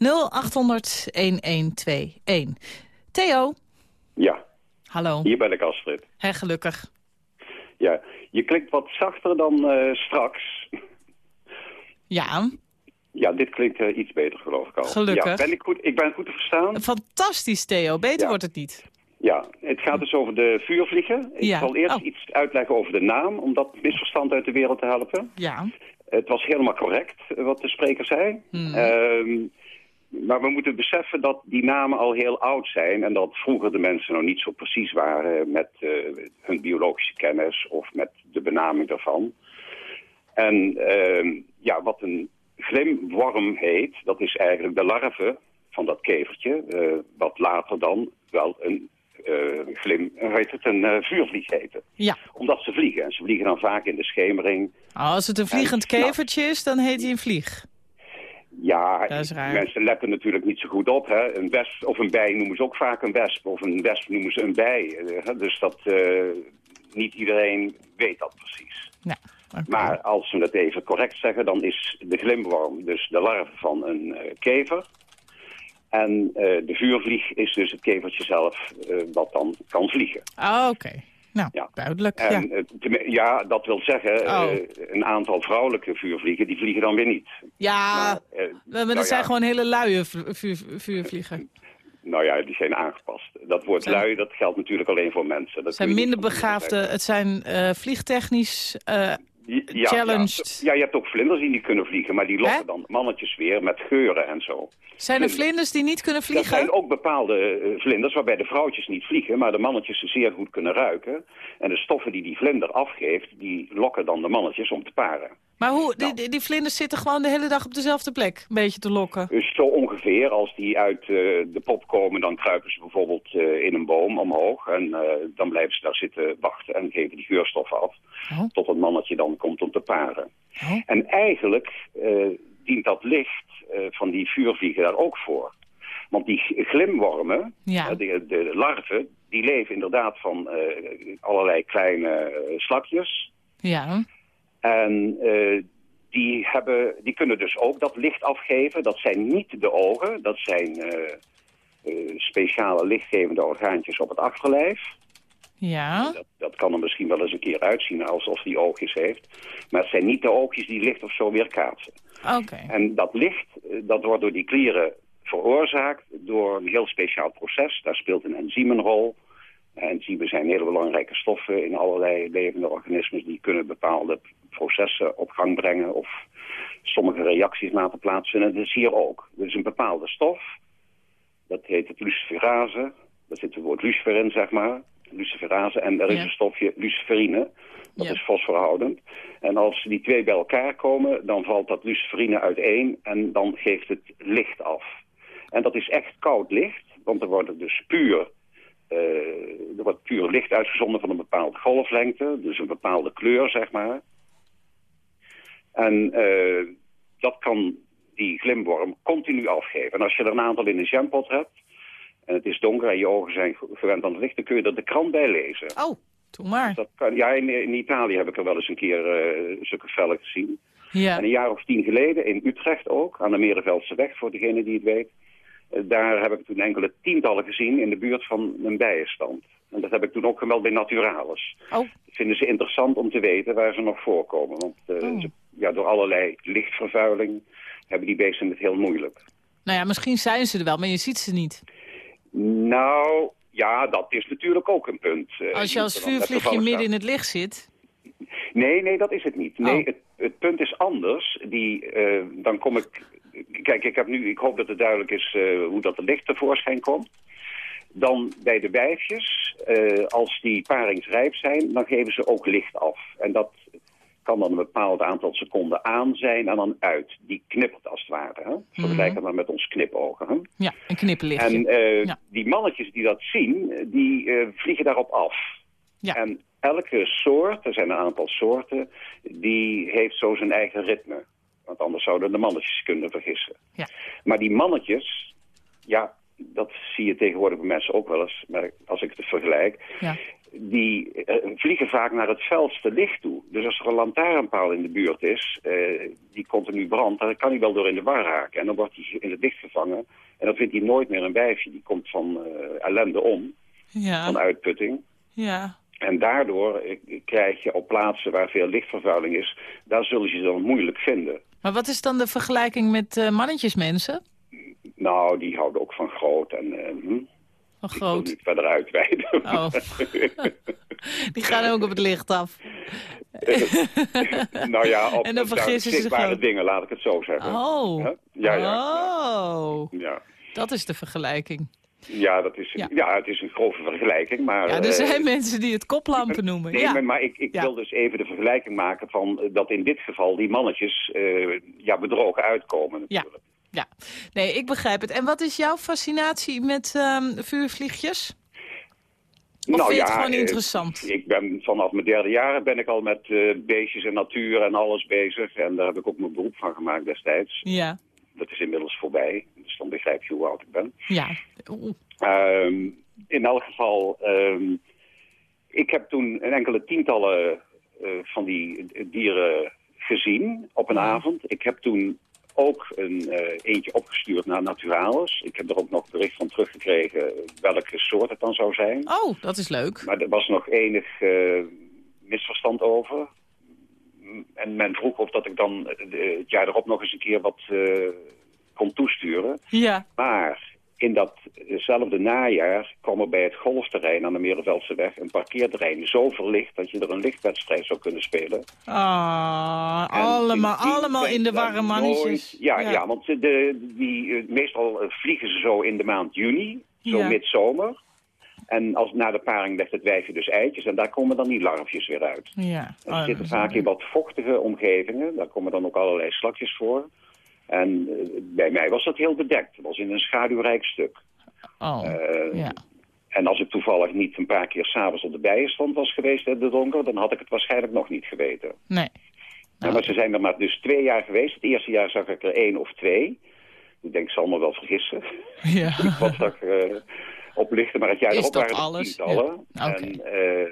Theo, Ja, hallo. hier ben ik Astrid. Hè, gelukkig. Ja, je klinkt wat zachter dan eh, straks. Ja, Ja, dit klinkt eh, iets beter geloof ik al. Gelukkig. Ja, ben ik, goed, ik ben goed te verstaan. fantastisch Theo. Beter Ja. wordt het niet. Ja, het gaat dus over de vuurvliegen. Ik Ja. zal eerst Oh. iets uitleggen over de naam, om dat misverstand uit de wereld te helpen. Ja. Het was helemaal correct eh, wat de spreker zei. Hmm. Ehm, maar we moeten beseffen dat die namen al heel oud zijn... en dat vroeger de mensen nog niet zo precies waren met eh, hun biologische kennis... of met de benaming daarvan. En ehm, ja, wat een glimworm heet, dat is eigenlijk de larve van dat kevertje... eh, wat later dan wel een eh, glim, heet het, een vuurvlieg heette. Ja. Omdat ze vliegen. En ze vliegen dan vaak in de schemering... Als het een vliegend En- nou. kevertje is, dan heet hij een vlieg. Ja, mensen letten natuurlijk niet zo goed op. Hè. Een wesp of een bij noemen ze ook vaak een wesp. Of een wesp noemen ze een bij. eh. Dus dat, eh, niet iedereen weet dat precies. Nou. Maar als we het even correct zeggen, dan is de glimworm dus de larve van een eh, kever. En de vuurvlieg is dus het kevertje zelf wat dan kan vliegen. Ah, Oké. Nou, Ja. duidelijk. En ja. eh, ja, dat wil zeggen, eh, Oh. een aantal vrouwelijke vuurvliegen, die vliegen dan weer niet. ja, Maar, eh, maar nou dat zijn ja. gewoon hele luie vu- vuur- vuurvliegen. Nou ja, die zijn aangepast. Dat woord Zijn- lui, dat geldt natuurlijk alleen voor mensen. Dat Het zijn minder begaafde, het zijn eh, vliegtechnisch... eh, zeggen. Ja, challenged. Ja, ja, je hebt ook vlinders die niet kunnen vliegen, maar die lokken Hè? dan mannetjes weer met geuren en zo. zijn er vlinders die niet kunnen Er zijn vliegen? ook bepaalde eh, vlinders waarbij de vrouwtjes niet vliegen, maar de mannetjes ze zeer goed kunnen ruiken. En de stoffen die die vlinder afgeeft, die lokken dan de mannetjes om te paren. Maar hoe, die, Nou. die, die vlinders zitten gewoon de hele dag op dezelfde plek, een beetje te lokken. Dus zo ongeveer, als die uit eh, de pop komen, dan kruipen ze bijvoorbeeld eh, in een boom omhoog. En eh, dan blijven ze daar zitten wachten en geven die geurstoffen af. Oh. Tot het mannetje dan komt om te paren. Oh. En eigenlijk dient dat licht van die vuurvliegen daar ook voor. Want die glimwormen, Ja. de, de larven, die leven inderdaad van allerlei kleine slakjes. Ja, En eh, die, hebben, die kunnen dus ook dat licht afgeven. Dat zijn niet de ogen, dat zijn eh, eh, speciale lichtgevende orgaantjes op het achterlijf. ja. Dat, dat kan er misschien wel eens een keer uitzien alsof die oogjes heeft. Maar het zijn niet de oogjes die licht of zo weerkaatsen. Oké. En dat licht, dat wordt door die klieren veroorzaakt door een heel speciaal proces. Daar speelt een enzym een rol. Enzymen zijn hele belangrijke stoffen in allerlei levende organismen. Die kunnen bepaalde processen op gang brengen of sommige reacties laten plaatsvinden. Dat is hier ook. Er is een bepaalde stof. Dat heet het luciferase. Daar zit het woord lucifer in, zeg maar. Luciferase. En er is Ja. een stofje luciferine. Dat Ja. is fosforhoudend. En als die twee bij elkaar komen, dan valt dat luciferine uiteen en dan geeft het licht af. En dat is echt koud licht, want er wordt dus puur, eh, er wordt puur licht uitgezonden van een bepaalde golflengte, dus een bepaalde kleur, zeg maar. En eh, dat kan die glimworm continu afgeven. En als je er een aantal in een jampot hebt, en het is donker en je ogen zijn gewend aan het licht, dan kun je er de krant bij lezen. Oh, doe maar. Dat kan, ja, in, in Italië heb ik er wel eens een keer eh, zulke vellen gezien. Ja. En een jaar of tien geleden, in Utrecht ook, aan de Merenveldse weg, voor degene die het weet. Eh, daar heb ik toen enkele tientallen gezien in de buurt van een bijenstand. En dat heb ik toen ook gemeld bij Naturalis. Oh, Dat vinden ze interessant om te weten waar ze nog voorkomen. Want eh, Oh. ze- ja, door allerlei lichtvervuiling hebben die beesten het heel moeilijk. nou ja, misschien zijn ze er wel, maar je ziet ze niet. Nou, ja, dat is natuurlijk ook een punt. eh, Als je als vuurvliegje midden in het licht zit. Nee, nee, dat is het niet. Nee, Oh. het, het punt is anders. Die, dan kom ik... Kijk, ik, heb nu, ik hoop dat het duidelijk is eh, hoe dat het licht tevoorschijn komt. Dan bij de wijfjes, eh, als die paringsrijp zijn, dan geven ze ook licht af. En dat kan dan een bepaald aantal seconden aan zijn en dan uit. Die knippert als het ware. Hè? Vergelijk maar met ons knipogen. Hè? Ja, een knipperlichtje. En eh, Ja. die mannetjes die dat zien, die vliegen daarop af. Ja. En elke soort, er zijn een aantal soorten, die heeft zo zijn eigen ritme. Want anders zouden de mannetjes kunnen vergissen. Ja. Maar die mannetjes, ja, dat zie je tegenwoordig bij mensen ook wel eens, maar als ik het vergelijk, Ja. die eh, vliegen vaak naar het felste licht toe. Dus als er een lantaarnpaal in de buurt is, eh, die continu brandt, dan kan hij wel door in de war raken. En dan wordt hij in het licht gevangen. En dan vindt hij nooit meer een wijfje. Die komt van eh, ellende om, van Ja. uitputting. Ja. En daardoor krijg je op plaatsen waar veel lichtvervuiling is, daar zullen ze dan moeilijk vinden. Maar wat is dan de vergelijking met eh, mannetjesmensen? Nou, die houden ook van groot en Van wil groot. niet verder uitweiden. Oh. [laughs] Die gaan ook op het licht af. [laughs] nou ja, op En dan vergissen ze zich dingen, laat ik het zo zeggen. Oh. Ja, ja. Oh. Ja. Dat is de vergelijking. Ja, dat is, Ja. ja. het is een grove vergelijking, maar... Ja, er eh, zijn mensen die het koplampen noemen. Nee, Ja. maar, maar ik, ik Ja. wil dus even de vergelijking maken van eh, dat in dit geval die mannetjes eh, ja, bedrogen uitkomen Ja. natuurlijk. ja. Nee, ik begrijp het. En wat is jouw fascinatie met ehm, vuurvliegjes? Of Nou vind je het ja, gewoon eh, interessant? Ik ben vanaf mijn derde jaar ben ik al met eh, beestjes en natuur en alles bezig. En daar heb ik ook mijn beroep van gemaakt destijds. Ja. Dat is inmiddels voorbij, dus dan begrijp je hoe oud ik ben. Ja. Ehm, in elk geval, ehm, ik heb toen een enkele tientallen eh, van die dieren gezien op een avond. Ik heb toen ook een eh, eentje opgestuurd naar Naturalis. Ik heb er ook nog bericht van teruggekregen welke soort het dan zou zijn. Oh, dat is leuk. Maar er was nog enig eh, misverstand over. En men vroeg of dat ik dan het jaar erop nog eens een keer wat kon toesturen. Ja. Maar in datzelfde najaar kwam er bij het golfterrein aan de Merenveldse weg een parkeerterrein zo verlicht dat je er een lichtwedstrijd zou kunnen spelen. Ah, En allemaal, allemaal in de warme mannetjes. Ja, ja. want de, die, eh, meestal eh, vliegen ze zo in de maand juni, zo Ja. midzomer. En als, na de paring legt het wijfje dus eitjes en daar komen dan die larfjes weer uit. Ja. En Oh, ze zitten vaak in wat vochtige omgevingen. Daar komen dan ook allerlei slakjes voor. En eh, bij mij was dat heel bedekt. Het was in een schaduwrijk stuk. Oh, Eh, ja. En als ik toevallig niet een paar keer s'avonds op de bijenstand was geweest in de donker... dan had ik het waarschijnlijk nog niet geweten. Nee. Ja, maar ze zijn er maar dus twee jaar geweest. Het eerste jaar zag ik er één of twee. Ik denk, ik zal me wel vergissen. Ja. [laughs] Wat zag uh, oplichten. Maar het jaar erop dat waren er alles? tientallen. Ja. Oké. En uh,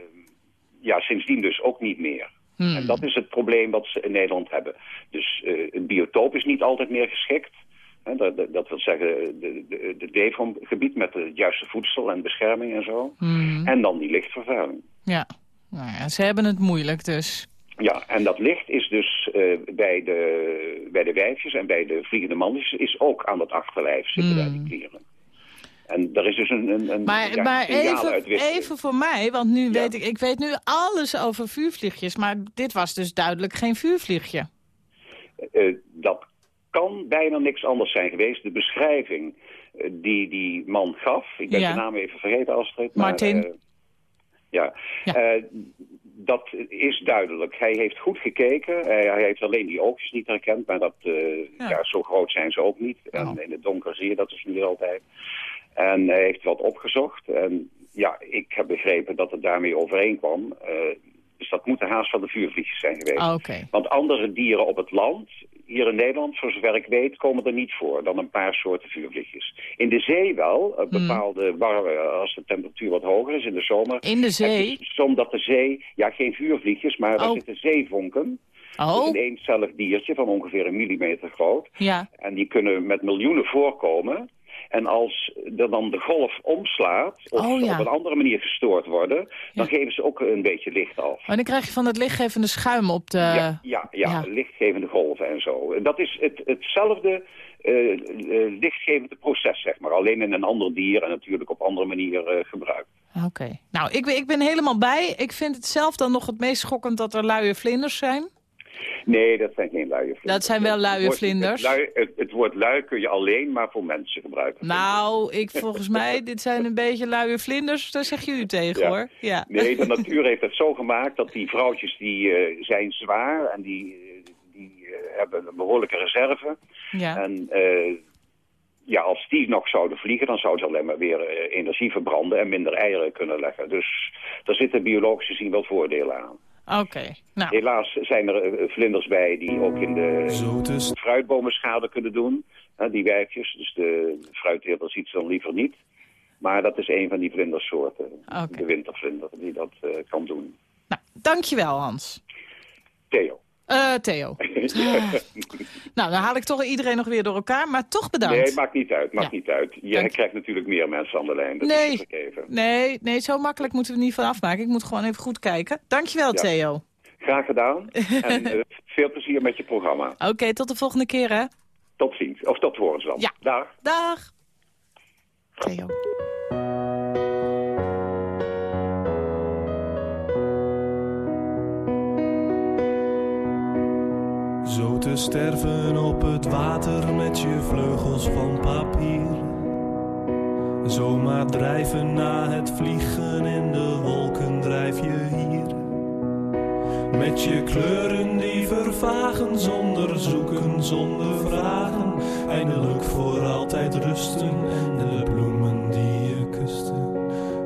ja, sindsdien dus ook niet meer. Hmm. En dat is het probleem wat ze in Nederland hebben. Dus uh, een biotoop is niet altijd meer geschikt. He, dat, dat, wil zeggen, de, de, de leefgebied met het juiste voedsel en bescherming en zo. Hmm. En dan die lichtvervuiling. Ja. Nou ja, ze hebben het moeilijk dus. Ja, en dat licht is dus uh, bij, de, bij de wijfjes en bij de vliegende mannetjes is ook aan het achterlijf zitten Hmm. daar die klieren. En daar is dus een, een, een Maar, ja, maar even, even voor mij, want nu weet ik, ik weet nu alles over vuurvliegjes, maar dit was dus duidelijk geen vuurvliegje. Uh, dat kan bijna niks anders zijn geweest. De beschrijving uh, die die man gaf, ik ben Ja. de naam even vergeten, Astrid. Maar, Martin. uh, ja, dat is duidelijk. Hij heeft goed gekeken. hij heeft alleen die oogjes niet herkend, maar dat, Ja. ja. zo groot zijn ze ook niet. En Oh. in het donker zie je dat dus niet altijd. En hij heeft wat opgezocht. En ja, ik heb begrepen dat het daarmee overeenkwam. Uh, dus dat moeten haast van de vuurvliegjes zijn geweest. Ah. Want andere dieren op het land, hier in Nederland, voor zover ik weet, komen er niet voor dan een paar soorten vuurvliegjes. In de zee wel, Hmm. een bepaalde warme, als de temperatuur wat hoger is in de zomer. In de zee? Omdat de zee, ja geen vuurvliegjes, maar er Oh. zitten zeevonken. Oh, een eencellig diertje van ongeveer een millimeter groot. ja. En die kunnen met miljoenen voorkomen. En als er dan de golf omslaat, of Oh, ja. op een andere manier gestoord worden, dan geven ze ook een beetje licht af. Maar dan krijg je van het lichtgevende schuim op de... Ja, ja, ja, lichtgevende golven en zo. En Dat is het, hetzelfde eh, eh, lichtgevende proces, zeg maar. Alleen in een ander dier en natuurlijk op andere manier eh, gebruikt. Oké. Nou, ik ik ben helemaal bij. Ik vind het zelf dan nog het meest schokkend dat er luie vlinders zijn. Nee, dat zijn geen luie vlinders. Dat zijn wel luie Het woord- vlinders. Het, lui- het, het woord lui kun je alleen maar voor mensen gebruiken. Nou, ik, volgens mij, [laughs] dit zijn een beetje luie vlinders. Daar zeg je u tegen, Ja. hoor. Ja. Nee, de natuur heeft het zo gemaakt dat die vrouwtjes die eh, zijn zwaar en die, eh, die eh, hebben een behoorlijke reserve. Ja. En ja, als die nog zouden vliegen, dan zouden ze alleen maar weer energie verbranden en minder eieren kunnen leggen. Dus daar zitten biologisch gezien wel voordelen aan. Oké, nou, Helaas zijn er eh, vlinders bij die ook in de fruitbomen schade kunnen doen. hè, die wijfjes, dus de fruitteler ziet ze dan liever niet. Maar dat is een van die vlindersoorten, de wintervlinder, die dat eh, kan doen. nou dankjewel Hans. Theo. Eh, Theo. [laughs] Nou, dan haal ik toch iedereen nog weer door elkaar, maar toch bedankt. Nee, maakt niet uit, maakt Ja. niet uit. Dank. krijgt natuurlijk meer mensen aan de lijn. Dat Nee. is. Nee, nee, zo makkelijk moeten we niet van afmaken. Ik moet gewoon even goed kijken. Dankjewel, Ja. Theo. Graag gedaan. [laughs] en eh, veel plezier met je programma. Oké, tot de volgende keer, hè. Tot ziens. Of tot horens dan. Ja. Dag. Dag. Theo. Te sterven op het water met je vleugels van papier. Zomaar drijven na het vliegen in de wolken drijf je hier. Met je kleuren die vervagen zonder zoeken, zonder vragen. Eindelijk voor altijd rusten en de bloemen die je kusten.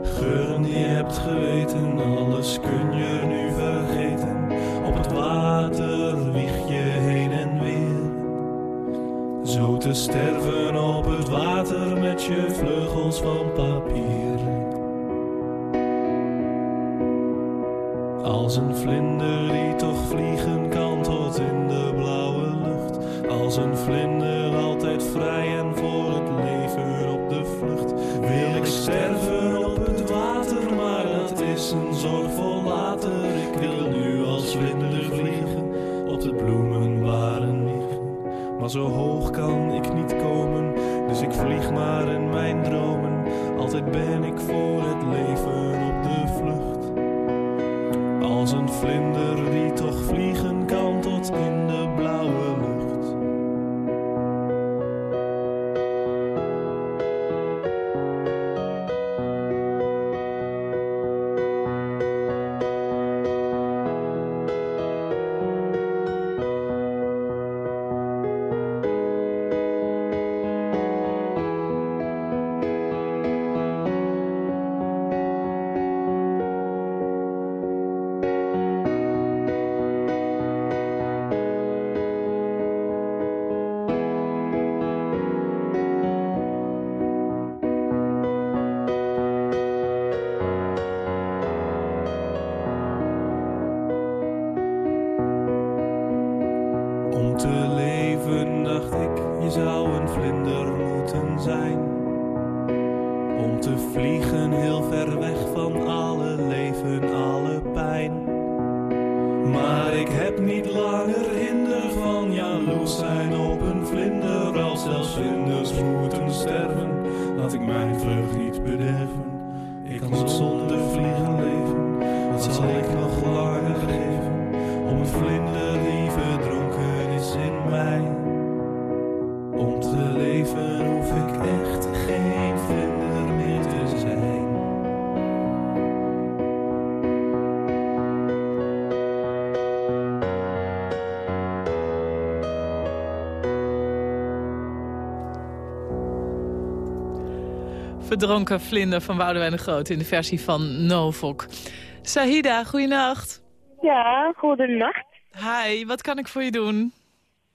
Geuren die je hebt geweten, alles kun je nu Zo te sterven op het water met je vleugels van papier. Als een vlinder die toch vliegen kan tot in de blauwe lucht. Als een vlinder altijd vrij en voor het leven op de vlucht. Wil ik sterven op het water, maar dat is een zorgvol later. Ik wil nu als vlinder vliegen op de bloemen waren wiegen. Maar zo hoog dus ik vlieg maar in mijn dromen. Altijd ben ik voor Verdronken vlinder van Boudewijn de Groot in de versie van Novok. Sahida, goeienacht. Ja, goedenacht. Hi, wat kan ik voor je doen?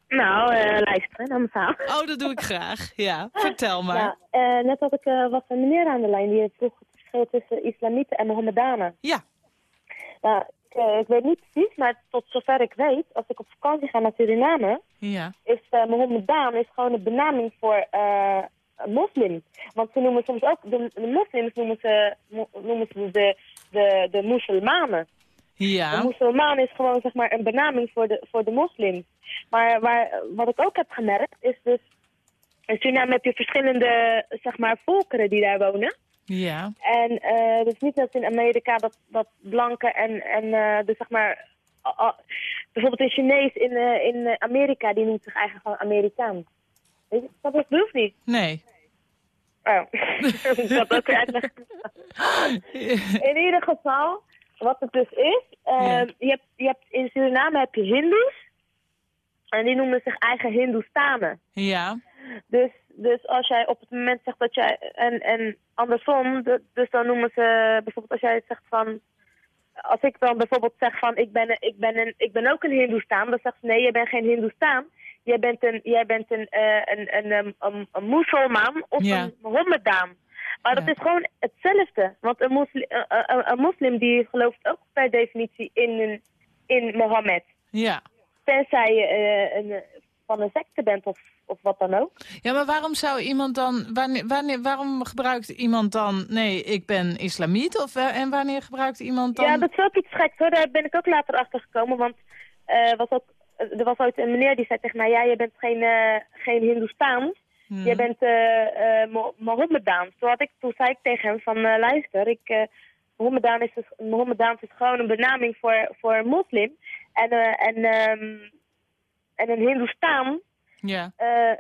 Nou, eh, luisteren naar mijn verhaal. Oh, dat doe ik graag. Ja, vertel maar. Ja, eh, net had ik eh, was een meneer aan de lijn die vroeg het verschil tussen islamieten en Mohammedanen. Ja. Nou, ik, ik weet niet precies, maar tot zover ik weet, als ik op vakantie ga naar Suriname, Ja. is uh, Mohammedaan is gewoon een benaming voor moslim. Want ze noemen soms ook, de, de moslims noemen ze, noemen ze de, de, de musulmanen. Ja. De musulmaan is gewoon zeg maar een benaming voor de, voor de moslims. Maar waar, wat ik ook heb gemerkt is dus... In Suriname heb je verschillende zeg maar, volkeren die daar wonen. Ja. En eh het is niet net in Amerika dat, dat blanken en, en eh, dus zeg maar... bijvoorbeeld een Chinees in, eh, in eh, Amerika, die noemt zich eigenlijk gewoon Amerikaan. Dat is bedoeld niet. Nee. Oh, ik ook weer uitleggen. In ieder geval, wat het dus is, eh, je, hebt, je hebt, in Suriname heb je hindoes. En die noemen zich eigen hindoestanen. Ja. Dus, dus als jij op het moment zegt dat jij... En, en andersom, de- dus dan noemen ze... Bijvoorbeeld als jij zegt van... Als ik dan bijvoorbeeld zeg van... Ik ben, een- ik ben, een, ik ben ook een hindoestaan. Dan zegt ze nee, je bent geen hindoestaan. Jij bent een, jij bent een, eh, een, een, een, een, een moeselman of Ja. een Mohammedaan. Maar dat Ja. is gewoon hetzelfde. Want een, moslim, een, een, een moslim die gelooft ook per definitie in, in Mohammed. Ja. Tenzij je eh, een, van een secte bent of, of wat dan ook. Ja, maar waarom zou iemand dan... Wanneer, wanneer, waarom gebruikt iemand dan... Nee, ik ben islamiet. Of, eh, en wanneer gebruikt iemand dan... Ja, dat is ook iets geks hoor. Daar ben ik ook later achter gekomen. Want eh, was ook, er was ooit een meneer die zei tegen mij... Ja, je bent geen, eh geen Hindoestaans. Hmm. Je bent eh eh Mo- Mohammedaans. Toen, had ik, toen zei ik tegen hem van... eh, luister, ik, eh Mohammedaan is, dus, Mohammedaans is gewoon een benaming voor, voor een moslim. En, eh, en, ehm, en een Hindoestaan... Ja. eh,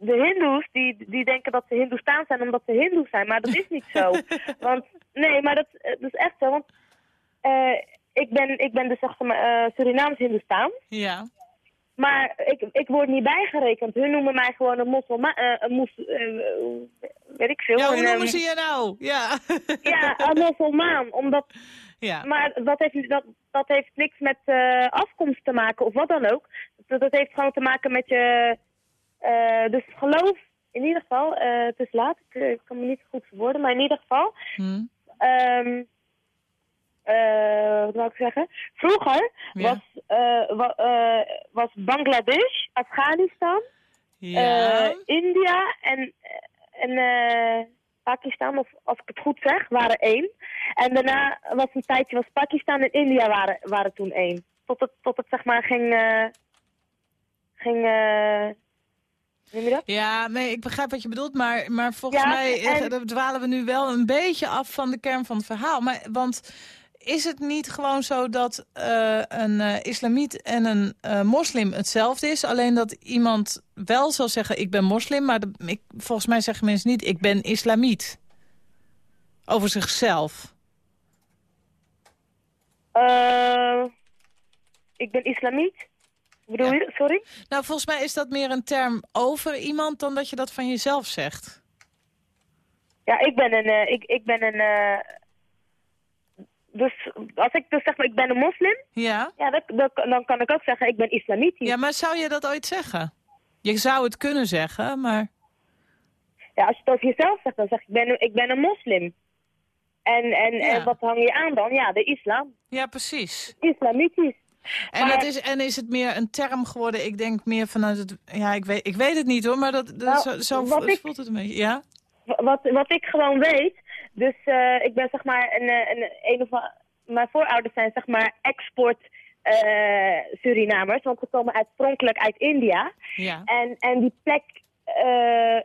de Hindoes die, die denken dat ze Hindoestaan zijn omdat ze Hindoes zijn, maar dat is niet zo. [laughs] want nee, maar dat, eh, dat is echt zo. Want eh, ik, ben, ik ben dus zeg maar eh, Surinaams Hindoestaan, Ja. maar ik, ik word niet bijgerekend. Hun noemen mij gewoon een moslim, eh, een mos, eh, weet ik veel. Ja, hoe noemen ehm, ze je nou? Ja. [laughs] Ja, een mosselmaan, omdat ja. maar dat heeft, dat, dat heeft niks met afkomst te maken of wat dan ook. Dat, dat heeft gewoon te maken met je... dus geloof, in ieder geval, eh, het is laat, ik, ik kan me niet goed verwoorden, maar in ieder geval... Hm. ehm, eh, wat wil ik zeggen? Vroeger Ja. was, eh, wa- eh, was Bangladesh, Afghanistan, Ja. India en, en Pakistan, of als ik het goed zeg, waren één. En daarna was een tijdje, was Pakistan en India waren, waren toen één. Tot het, tot het zeg maar ging, ging? Ja, nee, ik begrijp wat je bedoelt, maar, maar volgens Ja, mij en- dwalen we nu wel een beetje af van de kern van het verhaal. Maar, want is het niet gewoon zo dat eh, een eh, islamiet en een eh, moslim hetzelfde is? Alleen dat iemand wel zal zeggen, ik ben moslim, maar de- ik, volgens mij zeggen mensen niet, ik ben islamiet. Over zichzelf. Ik ben islamiet. Bedoel je? Sorry? Nou, volgens mij is dat meer een term over iemand dan dat je dat van jezelf zegt. Ja, ik ben een... ik, ik ben een dus als ik dus zeg maar, ik ben een moslim, Ja? ja, dat, dat- dan kan ik ook zeggen, ik ben islamitisch. Ja, maar zou je dat ooit zeggen? Je zou het kunnen zeggen, maar... Ja, als je het over jezelf zegt, dan zeg ik ben, ik ben een moslim. En, en, Ja. en wat hang je aan dan? Ja, de islam. Ja, precies. Islamitisch. En, Maar- dat is, en is het meer een term geworden, ik denk meer vanuit het... Ja, ik weet, ik weet het niet hoor, maar dat, dat Nou, zo, ik- voelt het een beetje. Ja? Wa- Wat, wat ik gewoon weet, dus eh, ik ben zeg maar een, eh, een, een of mijn voorouders zijn zeg maar export eh, Surinamers, want ze komen oorspronkelijk uit India. Ja. En, en die plek, eh,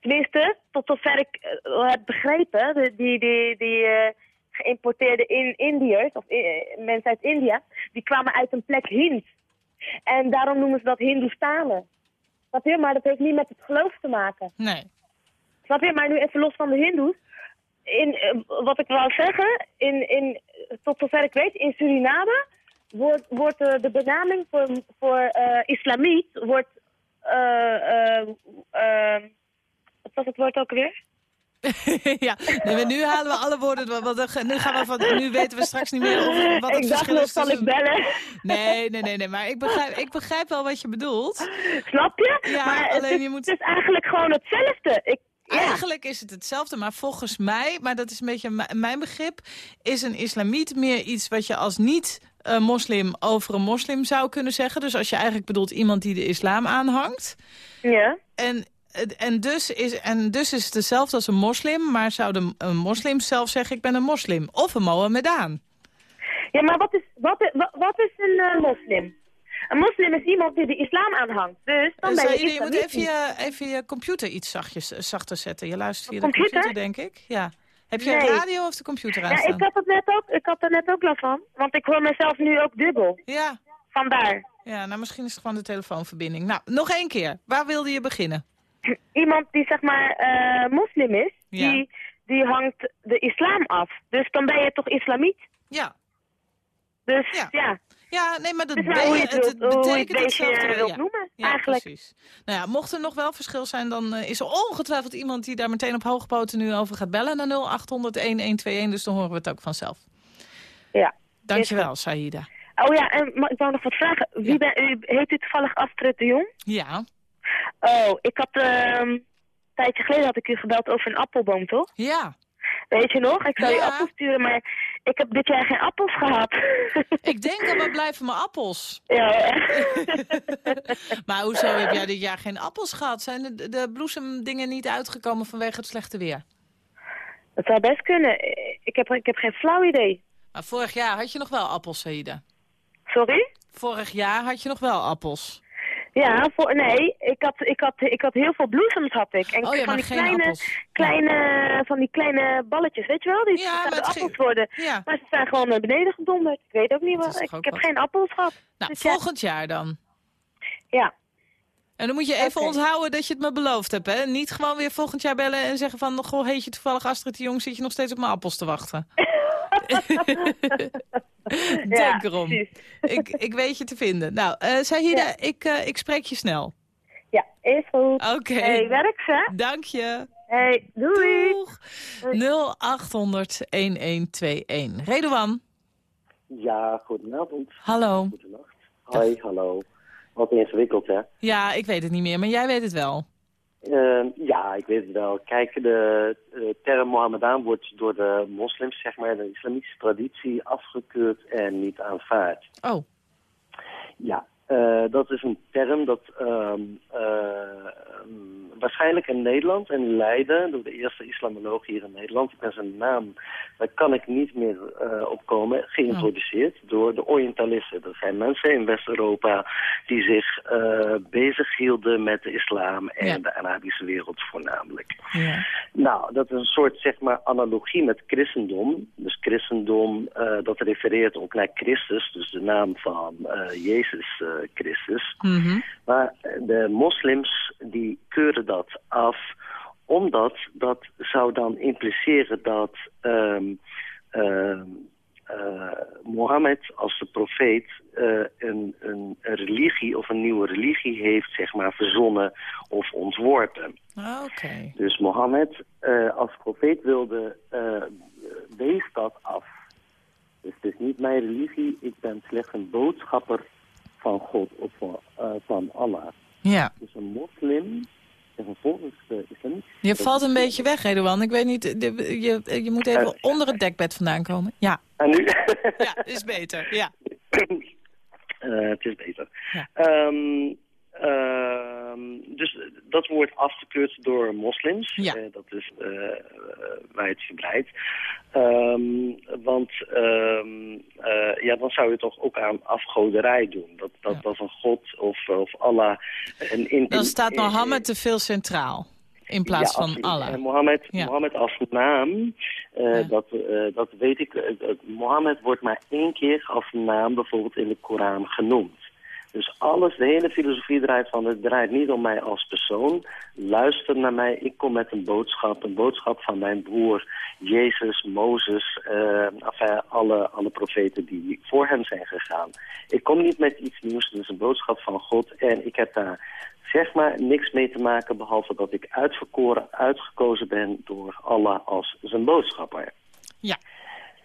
tenminste, tot zover ik heb begrepen, die, die, die geïmporteerde in Indiërs, of mensen uit India, die kwamen uit een plek Hind. En daarom noemen ze dat Hindoestanen. Snap je? Maar dat heeft niet met het geloof te maken. Nee. Snap je? Maar nu even los van de hindoes. In, eh, wat ik wou zeggen, in, in, tot zover ik weet, in Suriname wordt, wordt eh, de benaming voor, voor eh, islamiet, wordt, wat was het woord ook weer? [laughs] ja, nee, nu halen we alle woorden, want nu, gaan we van, nu weten we straks niet meer of, wat het [laughs] ik dacht verschil is zal ik tussen- bellen? Nee, nee, nee, nee, maar ik begrijp, ik begrijp wel wat je bedoelt. Snap je? Ja, maar het alleen is, je moet- het is eigenlijk gewoon hetzelfde. Ik. Eigenlijk is het hetzelfde, maar volgens mij, maar dat is een beetje mijn begrip, is een islamiet meer iets wat je als niet-moslim over een moslim zou kunnen zeggen. Dus als je eigenlijk bedoelt iemand die de islam aanhangt. Ja. En, en, dus is, en dus is het hetzelfde als een moslim, maar zou de, een moslim zelf zeggen ik ben een moslim. Of een Mohammedaan. Ja, maar wat is, wat, is- wat, wat is een eh, moslim? Een moslim is iemand die de islam aanhangt. Dus dan ben je je, je moet even je, even je computer iets zachtjes, eh, zachter zetten. Je luistert via de Computer? denk ik. Ja. Heb je Nee. een radio of de computer Ja, aanstaan? ik had, het net ook, ik had er net ook last van. Want ik hoor mezelf nu ook dubbel. Ja. Vandaar. Ja, nou misschien is het gewoon de telefoonverbinding. Nou, nog één keer. Waar wilde je beginnen? [clears throat] Iemand die zeg maar eh, moslim is, Ja. die, die hangt de islam af. Dus dan ben je toch islamiet? Ja. Dus Ja. ja. Ja, nee, maar dat Dus ben nou, hoe je het, wilt, hoe je het betekent beestje hetzelfde. wilt ja. noemen. Ja, Eigenlijk. precies. Nou ja, mocht er nog wel verschil zijn, dan eh, is er ongetwijfeld iemand die daar meteen op hoge poten nu over gaat bellen naar 0800-1121. Dus dan horen we het ook vanzelf. Ja. Dankjewel, Saïda. Oh ja, en ik wou nog wat vragen. Wie ben, u, heet u toevallig Astrid de Jong? Ja. Oh, ik had ehm, een tijdje geleden had ik u gebeld over een appelboom, toch? Ja. Weet je nog? Ik zou je appels sturen, maar ik heb dit jaar geen appels gehad. Ik denk al, waar blijven mijn appels? [laughs] ja, echt. [laughs] Maar hoezo heb jij dit jaar geen appels gehad? Zijn de, de bloesemdingen niet uitgekomen vanwege het slechte weer? Dat zou best kunnen. Ik heb, ik heb geen flauw idee. Maar vorig jaar had je nog wel appels, Saïda. Sorry? Vorig jaar had je nog wel appels. Ja, voor, nee, ik had, ik, had, ik had heel veel bloesems had ik. En Oh ja, van die kleine, appels. kleine, van die kleine balletjes, weet je wel? Die Ja, appels worden. Maar ze zijn gewoon naar beneden gedonderd. Ik weet ook niet wat. Ik, heb wat? geen appels gehad. Nou, Dus volgend jaar dan. Ja. En dan moet je even onthouden dat je het me beloofd hebt, hè? Niet gewoon weer volgend jaar bellen en zeggen van... Goh, heet je toevallig Astrid de Jong, zit je nog steeds op mijn appels te wachten? [laughs] [laughs] Denk erom. precies. Ik, ik weet je te vinden. Nou, eh Sahida, Ja. ik, eh, ik spreek je snel. Ja, is goed. Oké. Hey, werk ze. Dank je. Hey, doei. Doeg. 0800-1121. Redouan, Ja, goedenavond. hallo. Goedenacht. Hoi, hallo. Wat ingewikkeld, hè? Ja, ik weet het niet meer, maar jij weet het wel. Ehm, ja, ik weet het wel. Kijk, de term Mohammedaan wordt door de moslims, zeg maar, de islamitische traditie afgekeurd en niet aanvaard. Oh, Ja, eh, dat is een term dat ehm, eh, mm, waarschijnlijk in Nederland en Leiden, door de eerste islamoloog hier in Nederland, en zijn naam, daar kan ik niet meer eh op komen, geïntroduceerd door de Orientalisten. Dat zijn mensen in West-Europa die zich bezig hielden met de islam en Ja. de Arabische wereld voornamelijk. ja. Nou, dat is een soort zeg maar analogie met christendom. Dus christendom, dat refereert ook naar Christus, dus de naam van Jezus Christus. Mhm. Maar de moslims die keuren dat af, omdat dat zou dan impliceren dat ehm, ehm, eh, Mohammed als de profeet eh, een, een, een religie of een nieuwe religie heeft zeg maar verzonnen of ontworpen. Ah, Oké. Dus Mohammed eh, als profeet wilde, wees dat af. Dus het is niet mijn religie, ik ben slechts een boodschapper van God of van, eh, van Allah. Ja. Dus een moslim, en vervolgens de. Je valt een beetje weg, Redouan. Ik weet niet, je, je moet even onder het dekbed vandaan komen. Ja, En nu? ja is beter. Ja. Eh, het is beter. Ja. Ehm, dus dat wordt afgekeurd door moslims. Ja. Eh, dat is uh, wijdverbreid. Um, want um, uh, ja, dan zou je toch ook aan afgoderij doen. Dat, dat, Ja. dat een god of, of Allah... Een in, Dan staat Mohammed te veel centraal. In plaats Ja, van. Allah. En Mohammed, Ja. Mohammed als naam, eh, Ja. dat, eh, dat weet ik. eh, Mohammed wordt maar één keer als naam bijvoorbeeld in de Koran genoemd. Dus alles, de hele filosofie draait van, het draait niet om mij als persoon. Luister naar mij, ik kom met een boodschap. Een boodschap van mijn broer Jezus, Mozes, enfin, alle, alle profeten die voor hem zijn gegaan. Ik kom niet met iets nieuws, het is een boodschap van God. En ik heb daar zeg maar niks mee te maken, behalve dat ik uitverkoren, uitgekozen ben door Allah als zijn boodschapper. Ja.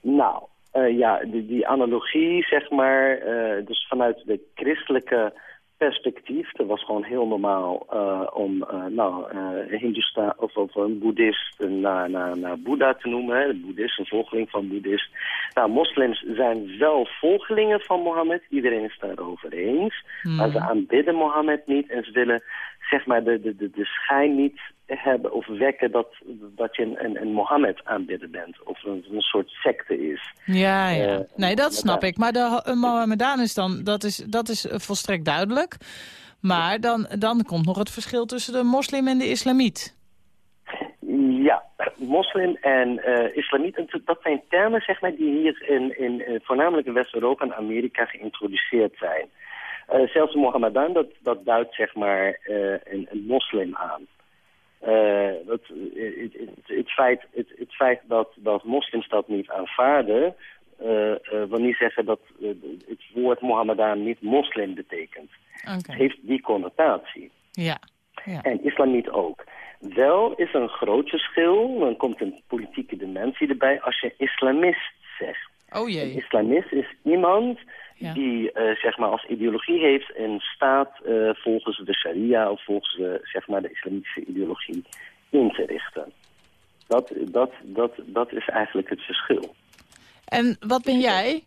Nou, uh, ja, die, die, analogie, zeg maar, uh, dus vanuit de christelijke perspectief, dat was gewoon heel normaal uh, om, nou, Hindusta of, of een boeddhist naar, naar, naar Boeddha te noemen, hè, de boeddhist, een volgeling van boeddhist. Nou, moslims zijn wel volgelingen van Mohammed, iedereen is daarover eens, Hmm. maar ze aanbidden Mohammed niet en ze willen, zeg maar, de, de, de, de schijn niet hebben of wekken dat, dat je een, een, een Mohammed aanbidden bent. Of een, een soort secte is. Ja, ja. Uh, nee, dat snap ik. Maar de uh, Mohammedaan is dan, dat is, dat is volstrekt duidelijk. Maar dan, dan komt nog het verschil tussen de moslim en de islamiet. Ja, moslim en uh, islamiet, dat zijn termen zeg maar, die hier in, in, in voornamelijk in West-Europa en Amerika geïntroduceerd zijn. Uh, zelfs de Mohammedan, dat, dat duidt zeg maar uh, een, een moslim aan. Uh, dat, het, het, het, feit, het, het feit dat, dat moslims dat niet aanvaarden, wil niet zeggen dat het woord Mohammedan niet moslim betekent. Heeft die connotatie. Ja. ja. En islamiet ook. Wel is er een groot verschil, dan komt een politieke dimensie erbij, als je islamist zegt. Oh Een jee. islamist is iemand Ja. die eh, zeg maar als ideologie heeft en staat eh, volgens de sharia of volgens de, zeg maar de islamitische ideologie in te richten. Dat, dat, dat, dat is eigenlijk het verschil. En wat ben jij?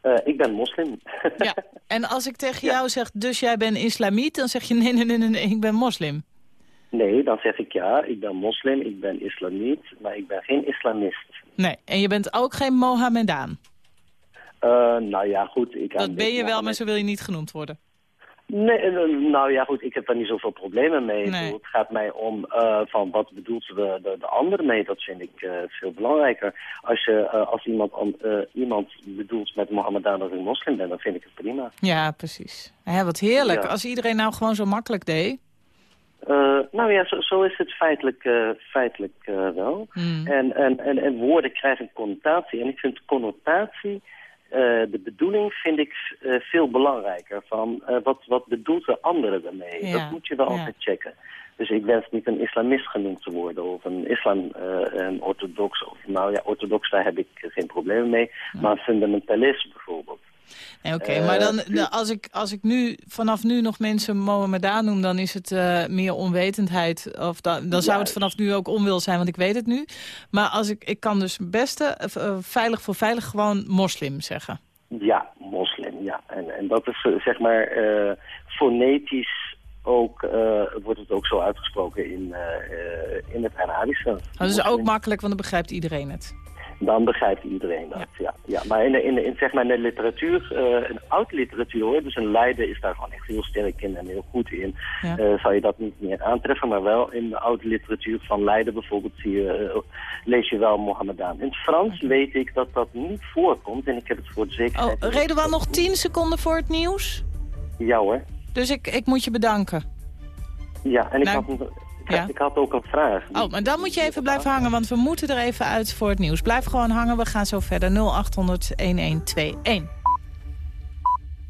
Eh, ik ben moslim. Ja. En als ik tegen jou zeg, dus jij bent islamiet, dan zeg je nee, nee, nee, nee, nee, ik ben moslim. Nee, dan zeg ik ja, ik ben moslim, ik ben islamiet, maar ik ben geen islamist. Nee, en je bent ook geen Mohammedaan. Eh, nou ja, goed. Ik Dat ben je wel, maar zo wil je niet genoemd worden. Nee, eh, nou ja, goed, ik heb daar niet zoveel problemen mee. Nee. Het gaat mij om eh, van wat bedoelt de, de, de ander mee. Dat vind ik eh, veel belangrijker. Als, je, eh, als iemand, an- eh, iemand bedoelt met Mohammedaan dat ik moslim ben, dan vind ik het prima. Ja, precies. Ja, wat heerlijk. Ja. Als iedereen nou gewoon zo makkelijk deed. Eh, nou ja, zo, zo is het feitelijk, eh, feitelijk eh, wel. Hmm. En, en, en, en woorden krijgen een connotatie. En ik vind connotatie, eh, de bedoeling vind ik eh, veel belangrijker. Van eh, wat, wat bedoelt de andere daarmee? Ja, Dat moet je wel altijd checken. Dus ik wens niet een islamist genoemd te worden of een islam, eh, een orthodox. Of, nou ja, orthodox, daar heb ik geen problemen mee. Maar een fundamentalist bijvoorbeeld. Nee, Oké, Eh, maar dan, de- als, ik, als ik nu vanaf nu nog mensen Mohammedaan noem... dan is het eh, meer onwetendheid. Of dan, dan zou het vanaf nu ook onwil zijn, want ik weet het nu. Maar als ik, ik kan dus het beste eh, eh, veilig voor veilig gewoon moslim zeggen. Ja, moslim, ja. En, en dat is eh, zeg maar eh, fonetisch ook, eh, wordt het ook zo uitgesproken in, eh, eh, in het Arabische. Dat is ook makkelijk, want dan begrijpt iedereen het. Dan begrijpt iedereen dat, ja. ja. Maar in, de- in, in, zeg maar in de literatuur, eh, een oude literatuur hoor, dus een leider is daar gewoon echt heel sterk in en heel goed in, Ja. eh, zou je dat niet meer aantreffen. Maar wel in de oude literatuur van Leiden bijvoorbeeld zie je, eh, lees je wel Mohammedaan. In het Frans weet ik dat dat niet voorkomt en ik heb het voor Oh, zekerheid... reden we nog 10 seconden voor het nieuws? Ja hoor. Dus ik, ik moet je bedanken. Ja, en ik, Nou, had, ja. ik had ook een vraag. Oh, maar dan moet je even blijven hangen, want we moeten er even uit voor het nieuws. Blijf gewoon hangen, we gaan zo verder. 0800 1121.